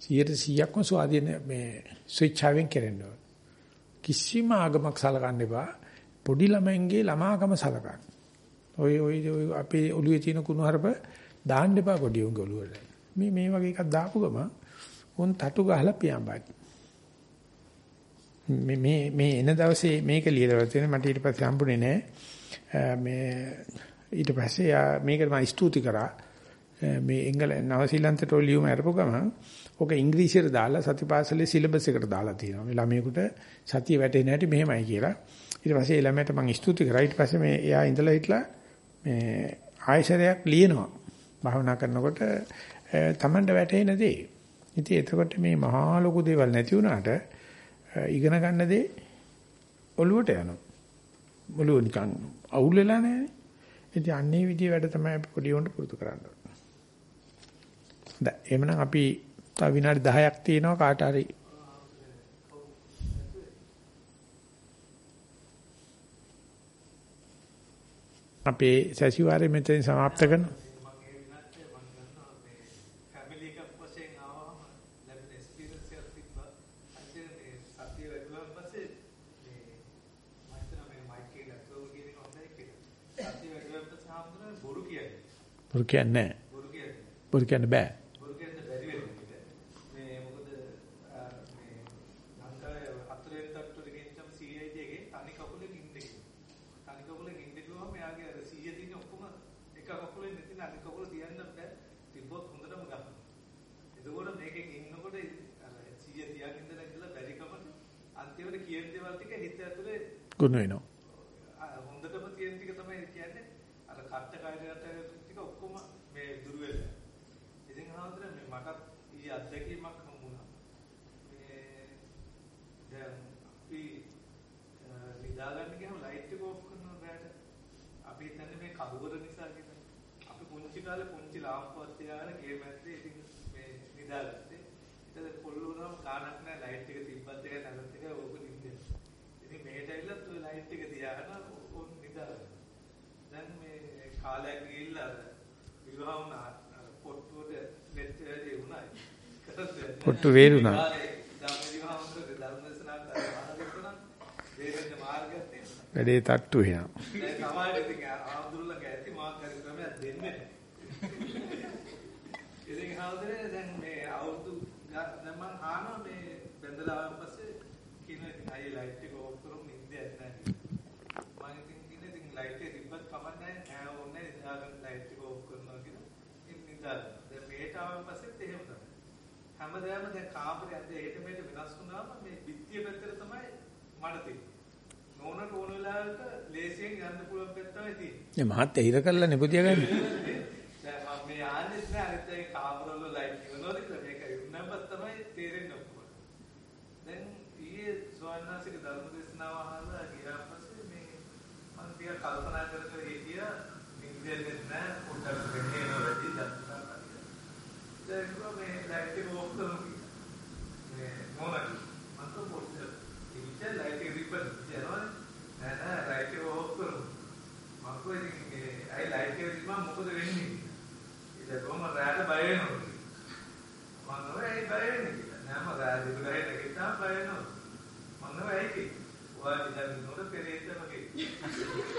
100%ක්ම ස්වාධීන මේ ස්විච් ආවෙන් කරන්න ඕනේ. කිසිම ආගමක් සලකන්න එපා. පොඩි ළමයින්ගේ ළමාකම සලකන්න. ඔය ඔය අපේ ඔළුවේ තියෙන කුණු හරප දාන්න එපා පොඩි උන්ගේ ඔළුවට. මේ මේ වගේ එකක් දාපු ගම උන් තටු ගහලා පියාඹයි. මේ මේ මේ එන දවසේ මේක ලියලා තියෙන මට ඊට පස්සේ හම්බුනේ නෑ. මේ ඊට පස්සේ මේකට මම ස්තුති කරා. මේ එංගල නවසීලන්තට ලියුම අරපු ගමන් ඔක ඉංග්‍රීසියට දාලා සතිපාසලේ සිලබස් එකට දාලා තියෙනවා. මේ ළමයෙකුට සතිය වැටෙන්නේ නැටි මෙහෙමයි කියලා. ඊට පස්සේ ඒ ළමයට මම ස්තුති කරා. ඊට පස්සේ මේ එයා ඉඳලා හිටලා මේ ආයශරයක් ලියනවා. භාවනා කරනකොට Tamanට වැටෙන දේ ඉතින් එතකොට මේ මහා ලොකු දේවල් නැති වුණාට ඉගෙන ගන්න දේ ඔළුවට යනවා. ඔළුව නිකන් අවුල් වෙලා නැහැ. ඉතින් අන්නේ විදිය වැඩ තමයි අපි පොඩි උන්ට පුරුදු කරන්න ඕනේ. දැන් එහෙනම් අපි තව විනාඩි 10ක් තියෙනවා කාට හරි අපේ සැසිවාරය මෙතනින් સમાપ્ત කරනවා. බොරු කියන්නේ නැහැ. බොරු කියන්න බෑ. බොරු කියන්න බැරි වෙන්නේ. මේ මොකද මේ ලංකාවේ හතරෙන් තට්ටුවට ගෙනිච්චම CID එකේ තනි කකුලෙන් ඉන්නේ. තනි කකුලෙන් ඉන්නේ කිව්වම එයාගේ අර 100 තියෙන ඔක්කොම එක කකුලෙන් නැතිනම් අනිත් කකුල තියන්න බෑ. තිබ්බොත් හොඳටම ගන්න. එතකොට මේකෙන් ඉන්නකොට අර 100 තියාගෙන ඉඳලා ඉඳලා බැරි කමට අන්තිමට කියන දේවල් ටික හිත ඇතුලේ ගුණ වෙනවා. හොඳටම තියෙන ටික තමයි කියන්නේ අර කට්ට කයරට ටික ඔක්කොම මේ දුර වෙලා. ඉතින් හාමුදුර මේ මටත් ඊ අත්දැකීමක් හම්බුණා. මේ දැන් අපි නිදාගන්න ගියාම ලයිට් එක ඕෆ් කරනවා බෑට. අපි හිතන්නේ මේ කවුරු නිසා කියලා. අපි පුංචි කාලේ පුංචි ලාම්පුවක් තියාගෙන ගේ මැද්දේ ඉතින් මේ නිදාගත්තේ. ඊට පොල් වුණාම කාණක් නැහැ ලයිට් එක තිබ්බත් එක නැගත් එක ඕක නිින්ද. ඉතින් මෙහෙට ඇවිල්ලත් ඔය ලයිට් එක තියාගෙන ඕක නිදාගන්න. දැන් මේ කාලයක් ගිහිල්ලා විවාහ වුණා පොට්ටුවට මෙත් වැඩි වුණා. පොට්ටු වේරුණා. වැඩේ තට්ටු වෙනවා. දැන් සමාජයේ ඉතින් ආඳුරලක ඇති මාර්ග ක්‍රමයක් දෙන්නේ නැහැ. ඉතින් හවුදේ දැන් මේ අවුරුදු දැන් මම ආනවා මේ බෙන්දලා ආවන් පස්සේ කියන ඉතින් අයියේ ලයිට් එක ඕෆ් කරමු නිින්දයක් නැහැ. මම ඉතින් කියන්නේ ඉතින් ලයිට් එක තිබ්බත් කමක් නැහැ නෑ ඕනේ ඉඳාගෙන ලයිට් එක ඕෆ් කරනවා කියලා. ඉතින් නිදාගන්න. දැන් මේට ආවන් පස්සෙත් එහෙම තමයි. හැමදාම දැන් කාමරේ ඇද්ද එහෙට මෙහෙට වෙනස් වුණාම මේ පිටිය පැත්තට තමයි මඩ තියෙන්නේ. නෝනට ඕන වෙලාවක ලේසියෙන් යන්න පුළුවන් පැත්ත තමයි තියෙන්නේ. මේ මහත් එහිර කරලා නෙපුදිය ගන්න.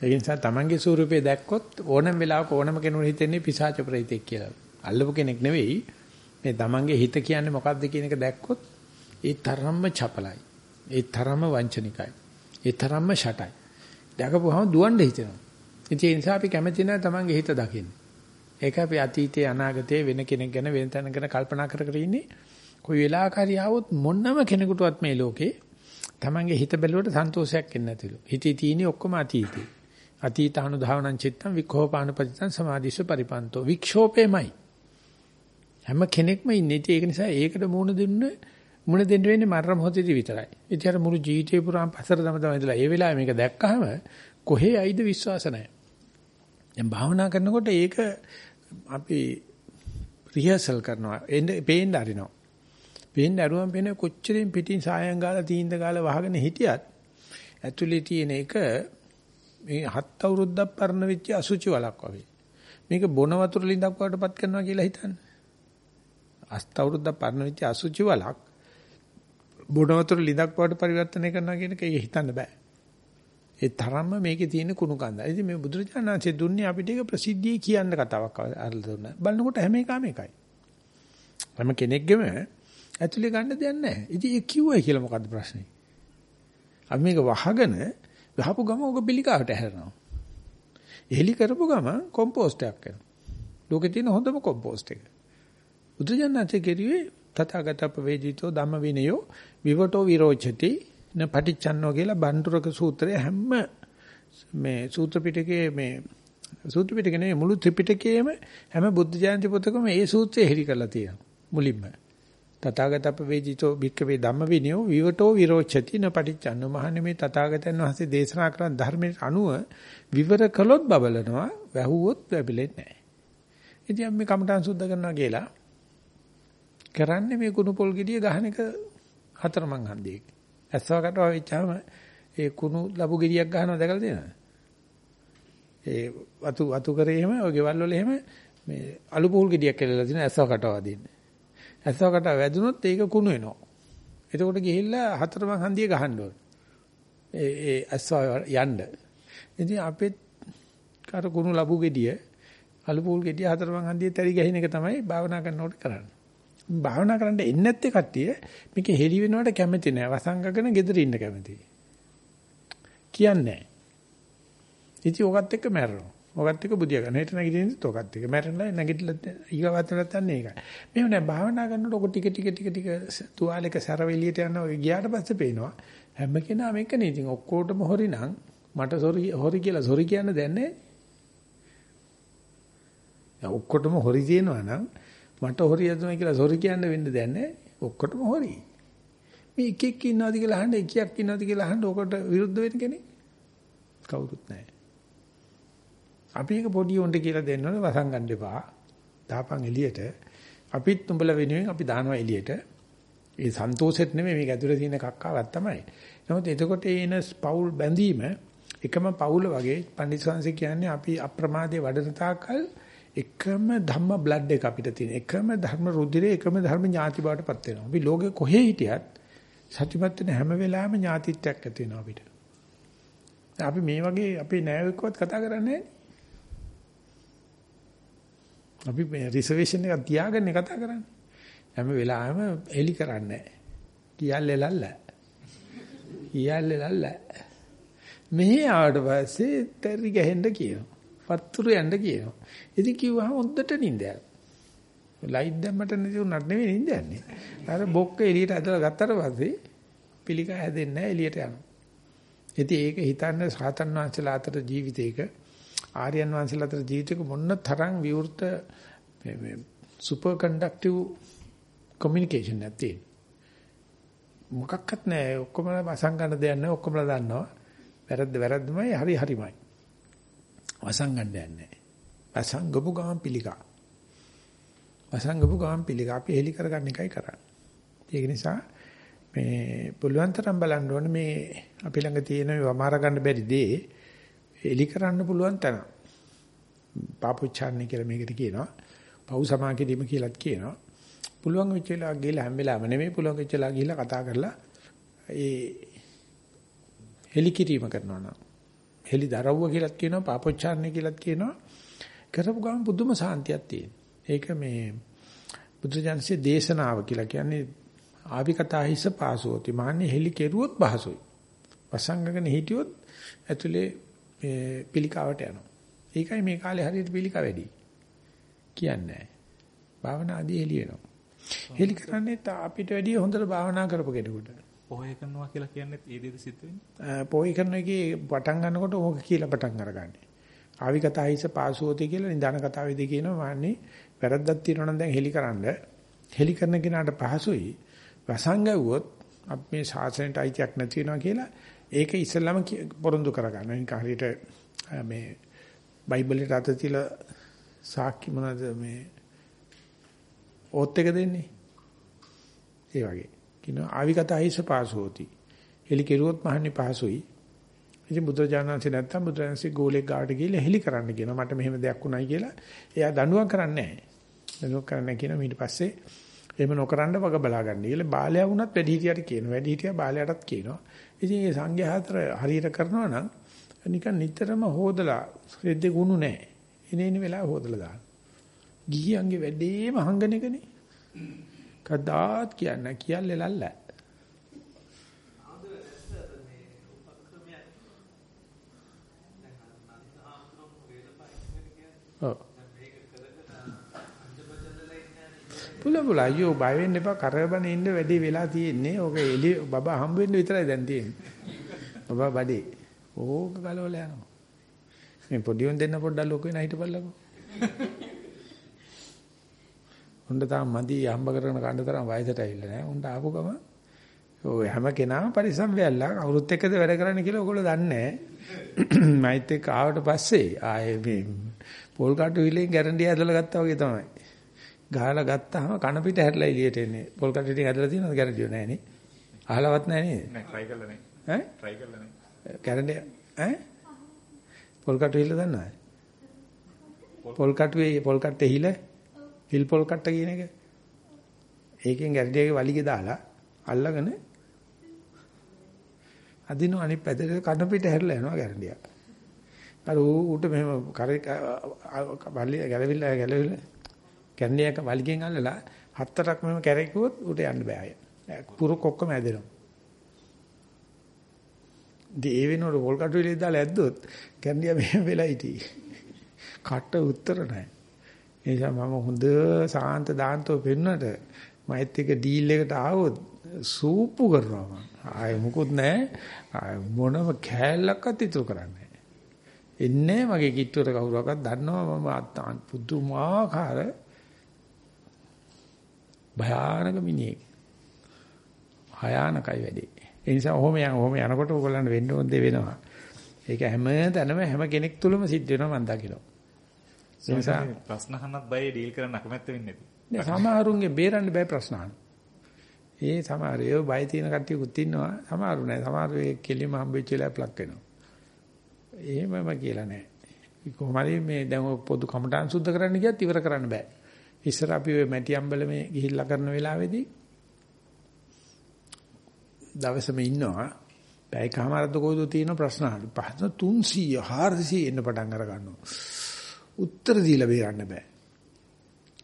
ඒ නිසා තමන්ගේ ස්වරූපය දැක්කොත් ඕනම වෙලාවක ඕනම කෙනෙකුට හිතෙන්නේ පිසාච ප්‍රේතෙක් කියලා. අල්ලපු කෙනෙක් නෙවෙයි. මේ තමන්ගේ හිත කියන්නේ මොකක්ද කියන එක දැක්කොත් ඒ තරම්ම චපලයි. ඒ තරම්ම වංචනිකයි. ඒ තරම්ම ෂටයි. දැකපුවහම දුවන්න හිතෙනවා. ඒ නිසා අපි කැමති නැහැ තමන්ගේ හිත දකින්න. ඒක අපි අතීතයේ අනාගතයේ වෙන කෙනෙක් ගැන වෙන තැනක ගැන කල්පනා කර කර ඉන්නේ. කොයි වෙලාවකරි ආවොත් මොන්නම කෙනෙකුටවත් මේ ලෝකේ තමන්ගේ හිත බැලුවට සන්තෝෂයක් එන්නේ නැතිලු. හිතේ තියෙන්නේ ඔක්කොම අතීතේ. අතීතානුධාවනං චිත්තං වික්ඛෝපානපතිතං සමාධිස්ස පරිපන්තෝ. වික්ෂෝපේමයි. හැම කෙනෙක්ම ඉන්නේ. ඒක නිසා ඒකට මුණ දෙන්න මුණ දෙන්න වෙන්නේ මරණ මොහොතේදී විතරයි. ඉතින් අර මුළු ජීවිතේ පුරාම පසර තම තම ඉඳලා ඒ වෙලාවේ මේක දැක්කහම කොහේ ඇයිද විශ්වාස නැහැ. දැන් භාවනා කරනකොට ඒක අපි රිහර්සල් කරනවා. එන්නේ පේන්න අරිනවා. පේන්න අරුවම් පේන කොච්චරින් පිටින් සායම් ගාලා තීන්ද ගාලා වහගෙන හිටියත් ඇතුලේ තියෙන එක මේ හත් අවුරුද්දක් පරණ වෙච්ච අසුචි වලක් වගේ. මේක බොන වතුර ලිඳක් වඩටපත් කරනවා කියලා හිතන්න. අස්ත අවුරුද්දක් පරණ වෙච්ච අසුචි වලක් බොන වතුර ලිඳක් වඩට පරිවර්තනය කරනවා කියන එක හිතන්න බෑ. ඒ තරම්ම මේකේ තියෙන කුණු කන්ද. ඉතින් මේ බුදුරජාණන් වහන්සේ දුන්නේ අපිට ඒක ප්‍රසිද්ධියේ කියන්න කතාවක් අරලා දුන්නා. බලනකොට හැම එකම එකයි. හැම කෙනෙක්ගෙම ඇතුලේ ගන්න දෙයක් නැහැ. ඉතින් ඒ කිව්වයි කියලා මොකද්ද ප්‍රශ්නේ? අපි මේක වහගෙන ගහපු ගම ඔක පිළිකාවට හැරෙනවා. එලි කරපු ගම කොම්පෝස්ට් එකක් කරනවා. ලෝකේ තියෙන හොඳම කොම්පෝස්ට් එක. බුදුජානනාථේ කෙරුවේ තථාගතප්ප වේදිතෝ ධම්ම විනයෝ විවටෝ විරෝචති න පටිච්චන්නෝ කියලා බණ්ඩුරක සූත්‍රයේ හැම මේ සූත්‍ර පිටකයේ මේ සූත්‍ර පිටකේ නෙමෙයි මුළු ත්‍රිපිටකයේම හැම බුද්ධ ජයන්ති පොතකම මේ සූත්‍රය හෙලි කරලා තියෙනවා මුලින්ම. තථාගතප්ප වේදිතෝ භික්කවේ ධම්ම විනයෝ විවටෝ විරෝචති න පටිච්චන්න මහන්නේ මේ තථාගතයන් වහන්සේ දේශනා කරන ධර්මයට අනුව විවර කළොත් බබලනවා වැහුවොත් වැබලෙන්නේ නැහැ. ඉතින් අපි කමඨාන් සුද්ධ කරනවා කියලා කරන්නේ මේ කුණු පොල් ගෙඩිය ගහන එක හතරමං හන්දියක. ඇස්සවකට වෙච්චාම ඒ කුණු ලැබු ගෙඩියක් ගහනවා දැකලා තියෙනවද? ඒ වතු වතු කරේ එහෙම ඔය ගෙවල් වල එහෙම මේ අලු පොල් ගෙඩියක් කියලා තියෙන ඇස්සවකට වදින්නේ. ඇස්සවකට වැදුනොත් ඒක කුණු වෙනවා. එතකොට ගිහිල්ලා හතරමං හන්දිය ගහන්න ඕන. ඒ ඒ ඇස්සව යන්න. ඉතින් අපේ කර කුණු ලැබු ගෙඩිය අලු පොල් ගෙඩිය හතරමං හන්දිය තරි ගහින එක තමයි භාවනා කරනකොට කරන්නේ. භාවනා කරන්න එන්නේ නැත්තේ කට්ටිය මේක හෙලි වෙනවට කැමති නෑ වසංගගෙන gedera ඉන්න කැමති. කියන්නේ. ඉතින් ඔකත් එක්ක මැරෙනවා. ඔකත් එක්ක බුදියා ගන්න. හිට නැගිටින්නේ ඔකත් එක්ක මැරෙනවා නැගිටලා ඊගවත් නැත්තන්නේ ඒකයි. මේ නෑ භාවනා කරනකොට ඔක ටික ටික ටික ටික තුවාලයක සැරව එළියට යනවා. ඔය ගියාට පස්සේ පේනවා හැම කෙනාම එකනේ. ඉතින් ඔක්කොටම හොරි නම් මට සොරි හොරි කියලා සොරි කියන්න දෙන්නේ නෑ. ඔක්කොටම හොරි තියෙනවා නම් මට හොරි යදුනා කියලා සොරි කියන්න වෙන්න දෙයක් නැහැ. ඔක්කොටම හොරි. මේ එක එක්ක ඉන්නවද කියලා අහන්න එකක් ඉන්නවද කියලා අහන්න ඔකට විරුද්ධ වෙන කෙනෙක් කවුරුත් නැහැ. අපි එක පොඩි උන්ට කියලා දෙන්න ඕනේ වසන් ගන්න එපා. දාපන් එළියට. අපිත් උඹලා වෙනුවෙන් අපි දානවා එළියට. ඒ සන්තෝෂෙත් නෙමෙයි මේක ඇතුලේ තියෙන කක්කාවක් තමයි. නමුත් එතකොට එන පෞල් බැඳීම එකම පෞල වගේ පඬිස්සංශ කියන්නේ අපි අප්‍රමාදයේ වඩන තාක්කල් එකම ධම්ම බ්ලඩ් එක අපිට තියෙන එකම ධර්ම රුධිරේ එකම ධර්ම ඥාති බවට පත් වෙනවා. අපි ලෝකේ කොහේ හිටියත් සත්‍යමත් වෙන හැම වෙලාවෙම ඥාතිත්වයක් ඇති වෙනවා අපිට. අපි මේ වගේ අපේ නෑවෙක්වත් කතා කරන්නේ අපි මේ රිසර්වේෂන් එක තියාගන්නේ කතා කරන්නේ. හැම වෙලාවෙම එලි කරන්නේ කියල්ලේ ලල්ල. කියල්ලේ ලල්ල. මෙහි ආවට පස්සේ තරි ගහෙන්න කියනවා. වතුරු යන්න කියනවා. ඉතින් කිව්වහම හොද්දට නිින්දයක්. ලයිට් දැම්මට නැති උනත් නෙවෙයි නිින්ද යන්නේ. අර බොක්ක එළියට ඇදලා ගත්තට පස්සේ පිළිකා හැදෙන්නේ නැහැ එළියට යනවා. ඉතින් ඒක හිතන්න සාතන් වංශලා අතර ජීවිතේක ආර්යයන් වංශලා අතර ජීවිතේක මොන්න තරම් විවෘත මේ සුපර් කන්ඩක්ටිව් කමියුනිකේෂන් නැත්තේ. මොකක්වත් නැහැ ඔක්කොම අසංගන දෙයක් නැහැ ඔක්කොමලා දන්නවා. වැරද්ද වැරද්දමයි හරි හරිමයි. වසංගන්න යන්නේ වසංගපු ගාම් පිළිකා වසංගපු ගාම් පිළිකා අපි හෙලි කරගන්න එකයි කරන්නේ ඒක නිසා මේ පුළුවන් තරම් බලන්න ඕනේ මේ අපි ළඟ තියෙන වමාර ගන්න බැරි දේ එලි කරන්න පුළුවන් තැන. පාපොච්චාරණය කියලා මේකට කියනවා. පව් සමාකෙදීම කියලාත් කියනවා. පුළුවන් වෙච්ච වෙලාව ගිහලා හැම වෙලාවෙම නෙමෙයි පුළුවන් වෙච්ච වෙලාව ගිහලා කතා කරලා ඒ හෙලි කිරීම කරනවා නම් හෙලි දරව්ව කියලාත් කියනවා පාපොච්චාරණය කියලාත් කියනවා කරපු ගමන් පුදුම සාන්තියක් තියෙන. ඒක මේ බුදුජානසයේ දේශනාව කියලා කියන්නේ ආවි කතා හිස පාසෝති. මාන්නේ හෙලි කෙරුවොත් පහසුයි. වසංගගෙන හිටියොත් ඇතුලේ මේ පිළිකාවට යනවා. ඒකයි මේ කාලේ හරියට පිළිකා වැඩි. කියන්නේ භාවනාදී හෙලි වෙනවා. හෙලි කරන්නේ අපිට වැඩිය හොඳට භාවනා කරපු කෙනෙකුට. පොහොය කරනවා කියලා කියන්නේ ඒ දෙද සිද්ධ වෙන්නේ. පොයි කරන එකේ පටන් ගන්නකොට ඕක කියලා පටන් අරගන්නේ. ආවි කතා හිස පාසෝති කියලා නිදාන කතාවේදී කියනවා මාන්නේ වැරද්දක් තියෙනවා නම් දැන් හෙලිකරනද හෙලි කරන කෙනාට පහසුයි වසංගවුවොත් අපි මේ ශාසනයට අයිතියක් නැති වෙනවා කියලා ඒක ඉස්සෙල්ලාම පොරොන්දු කරගන්න. ඒක හරියට මේ බයිබලෙට අත තියලා සාක්ෂි මොනවද මේ ඕත් එක දෙන්නේ. ඒ වගේ. කියනවා ආවිගත හිස පාසෝති. හෙලි කෙරුවොත් මහන්නේ පහසුයි. ඉතින් බුදුරජාණන්සේ නැත්තම් බුදුරජාණන්සේ ගෝලෙක් ගාවට ගිහලා හෙලි කරන්න කියනවා. මට මෙහෙම දෙයක් වුණයි කියලා. එයා දඬුවම් කරන්නේ නැහැ. දඬුවම් කරන්නේ කියන ඊට පස්සේ එහෙම නොකරන්න වග බලා ගන්න. ඊළ බාලයා වුණත් වැඩි හිටියට කියනවා. වැඩි හිටියා බාලයාටත් කියනවා. ඉතින් මේ සංඝයා හතර හරියට කරනවා නම් නිකන් නිතරම හොදලා රෙද්දේ ගුණ නැහැ. එනේන වෙලාව හොදලා දාන්න. ගිහියන්ගේ වැඩේම හංගන එකනේ. කදාත් කියන්නේ කියල්ලේ ලල්ලා. ඔව්. පුල පුල අයියෝ බය වෙන්න එපා කරබන ඉන්න වැඩි වෙලා තියෙන්නේ. ඕක එලි බබා හම්බ වෙන්න විතරයි දැන් තියෙන්නේ. බබා බඩේ. ඕක ගලවල යනවා. මේ පොඩි උන් දෙන්න පොඩ්ඩක් ලොකු වෙන හිටපල්ලකෝ. උණ්ඩ තාම මදි හම්බ කරන කණ්ඩ තරම් වයසට ඇවිල්ලා නැහැ. උණ්ඩ ආපු ගම ඔය හැම කෙනාම පරිස්සම් වෙල්ලා කවුරුත් එක්කද වැඩ කරන්න කියලා ඔයගොල්ලෝ දන්නේ නැහැ. මයිත් එක්ක ආවට පස්සේ ආයේ මේ පොල් කාටු විලෙන් ගැරන්ටි ඇදලා ගත්තා වගේ තමයි. ගහලා ගත්තාම කන පිට හැරලා එළියට එන්නේ. පොල් කාටු ටික ඇදලා තියෙනවද ගැරන්ටිය නැහැ නේ. අහලවත් නැහැ නේද? නෑ try කරලා නෑ. ඈ? try කරලා නෑ. ගැරන්ටි ඈ? පොල් කාටු හිල්ල දන්නවද? පොල් කාටුවේ පොල් කට්ටේ හිල හිල් පොල් කට්ට කියන එක. ඒකෙන් ගැරන්ටියගේ වලිගේ දාලා අල්ලගෙන අදින අනිත් පැත්තට කන පිට හැරලා යනවා ගැරන්ටිය. අර ඌට මෙහෙම කරේ වලිය ගැලවිල්ල ගැලවිල්ල කැන්ඩියක වලිගෙන් අල්ලලා හතරක් මෙහෙම කැරකුවොත් ඌට යන්න බෑ අය. පුරුක් ඔක්කොම ඇදෙනවා. ඉතින් ඒ වෙනකොට පොල් කටු විලේ දාලා ඇද්දොත් කැන්ඩිය මෙහෙම වෙලා හිටියේ. කට උත්තර නැහැ. ඒ නිසා මම හොඳ සාන්ත දාන්තෝ පෙන්නට මයිත් එක ඩීල් එකට ආවොත් සූප්පු කරනවා මම. ආයෙ මුකුත් නැහැ. මොනම කෑල්ලක්වත් ඉතුරු කරන්නේ නැහැ. එන්නේ මගේ කිට්ටුවට කවුරක්වත් දන්නවා මම පුදුමාකාර භයානක මිනිහෙක්. භයානකයි වැඩේ. ඒ නිසා ඔහොම යන ඔහොම යනකොට ඕගොල්ලන්ට වෙන්න ඕන දේ වෙනවා. ඒක හැම තැනම හැම කෙනෙක් තුළම සිද්ධ වෙනවා මම දකිනවා. ඒ නිසා ප්‍රශ්න අහන්නත් බය ඩීල් කරන්න අකමැත්ත වෙන්නේ නැති. සමහරුන්ගේ බේරන්න බෑ ප්‍රශ්න අහන්න. ඒ සමහර ඒව බය තියෙන කට්ටියකුත් ඉන්නවා. සමහරු නෑ. සමහරු ඒ කෙලිම හම්බෙච්ච වෙලාව ප්ලක් වෙනවා. එහෙමම කියලා නෑ. කොහොමද මේ දැන් පොදු කමටහන් සුද්ධ කරන්න ගියත් ඉවර කරන්න බෑ. ඉස්සර අපි ඔය මැටි අම්බලමේ ගිහිල්ලා කරන වෙලාවේදී දවසම ඉන්නවා. පැයකමාරද කොයිද තියෙන ප්‍රශ්න අහන්න. ප්‍රශ්න 300 400 එන්න පටන් අර ගන්නවා. උත්තර දීලා බේරන්න බෑ.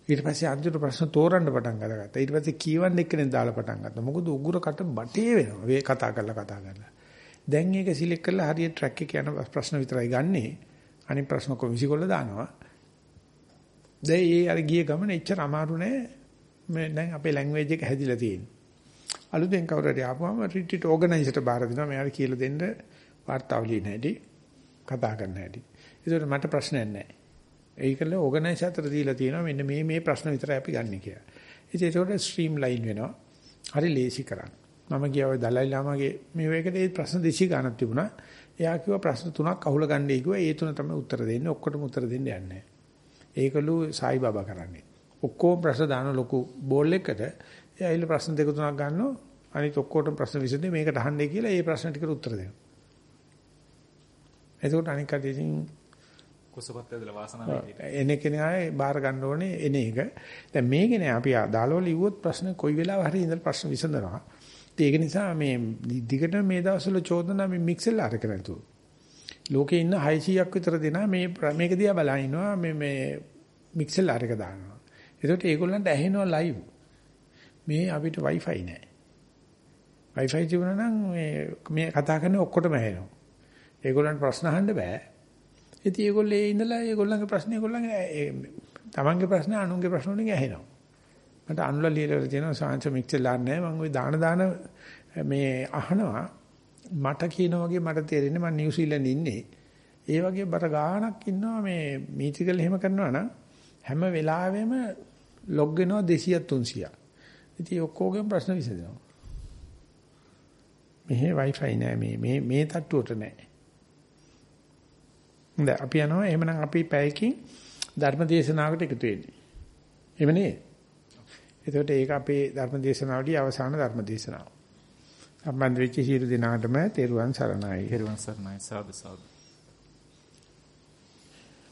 ඊට පස්සේ අන්තිමට ප්‍රශ්න තෝරන්න පටන් අරගත්තා. ඊට පස්සේ කියවන්න එක්කෙනෙක් දාලා පටන් ගත්තා. මොකද උගුරකට බටේ වෙනවා. මේ කතා කරලා කතා කරලා. දැන් මේක සිලෙක්ට් කරලා හරියට ට්‍රැක් එක යන ප්‍රශ්න විතරයි ගන්නෙ. අනිත් ප්‍රශ්න කොමිසි කරලා දානවා. දැන් ඒ අර ගිය ගමන එච්චර අමාරු නෑ. මේ දැන් අපේ ලැන්ග්වේජ් එක හැදිලා තියෙන්නේ. අලුතෙන් කවුරු හරි ආපුවම රිට්‍රීට් ඕගනයිසර්ට බාර දෙනවා. මෙයාට කියලා දෙන්න වාර්තාව ලියන්න හැටි, කතා කරන්න හැටි. ඒකට මට ප්‍රශ්නයක් නෑ. ඒකල ඕගනයිසර් අතර දීලා තියෙනවා මෙන්න මේ මේ ප්‍රශ්න විතරයි අපි ගන්න කියලා. ඉතින් ඒකට ස්ට්‍රීම් ලයින් වෙනවා. හරි ලේසි කරන්න. මම ගියා ඔය දලයි ලාමාගේ මේ වේකට ඒ ප්‍රශ්න දෙසි ගන්නක් තිබුණා. එයා කිව්වා ප්‍රශ්න තුනක් අහුල ගන්නයි කිව්වා. ඒ තුන තමයි උත්තර දෙන්නේ. ඔක්කොටම උත්තර දෙන්න යන්නේ ඒකලු සායි බබා කරන්නේ. ඔක්කොම ප්‍රශ්න දාන ලොකු බෝල් එකකට එයා ඊළ ප්‍රශ්න දෙක තුනක් ගන්නවා. අනිත් ඔක්කොටම ප්‍රශ්න විසඳේ මේකට අහන්නේ කියලා ඒ ප්‍රශ්න ටිකට උත්තර දෙනවා. එතකොට අනික් කටේ ඉතින් කුසපත් ඇදලා වාසනාව විදියට. එන කෙනායි බාර ගන්න ඕනේ එන එක. දැන් මේකනේ අපි දාලෝ ලිව්වොත් ප්‍රශ්න කොයි වෙලාව හරි ඉඳලා ප්‍රශ්න විසඳනවා. ඒක නිසා මේ දිගට මේ දවස්වල චෝදනා මේ මික්සෙල් අරක නැතුව. ලෝකේ ඉන්න 600ක් විතර දෙනා මේ මේක දිහා බලන ඉන්නවා මේ මේ මික්සෙල් අරක දානවා. ඒකට ඒගොල්ලන්ට ඇහෙනවා ලයිව්. මේ අපිට Wi-Fi නැහැ. Wi-Fi තිබුණා නම් මේ මේ කතා කරන ඔක්කොටම ඇහෙනවා. ඒගොල්ලන්ට ප්‍රශ්න අහන්න බෑ. ඉතින් ඒගොල්ලෝ ඒ ඉඳලා ඒගොල්ලන්ගේ ප්‍රශ්න ඒගොල්ලන්ගේ තමන්ගේ ප්‍රශ්න අනුන්ගේ ප්‍රශ්න වලින් ඇහෙනවා. මට අනුලා ලියලා තියෙනවා සාංශ මික්සෙලා නැහැ මම ওই දාන දාන මේ අහනවා මට කියන වගේ මට තේරෙන්නේ මම නිව්සීලන්ත ඉන්නේ. ඒ වගේ බර ගාණක් ඉන්නවා මේ මීටිකල් එහෙම කරනවා නම් හැම වෙලාවෙම ලොග් වෙනවා 200 300. ඉතින් ඔක්කොගෙම ප්‍රශ්න විසඳෙනවා. මෙහි Wi-Fi නෑ මේ මේ මේ තට්ටුවට නෑ. හොඳයි අපි යනවා එහෙමනම් අපි පැයකින් ධර්ම දේශනාවකට එකතු වෙන්නේ. එහෙම නේද? එතකොට ඒක අපේ ධර්ම දේශනාවලියේ අවසාන ධර්ම දේශනාව. සම්බන්ධ වෙච්ච සියලු දෙනාටම තෙරුවන් සරණයි. තෙරුවන් සරණයි සාදු සාදු.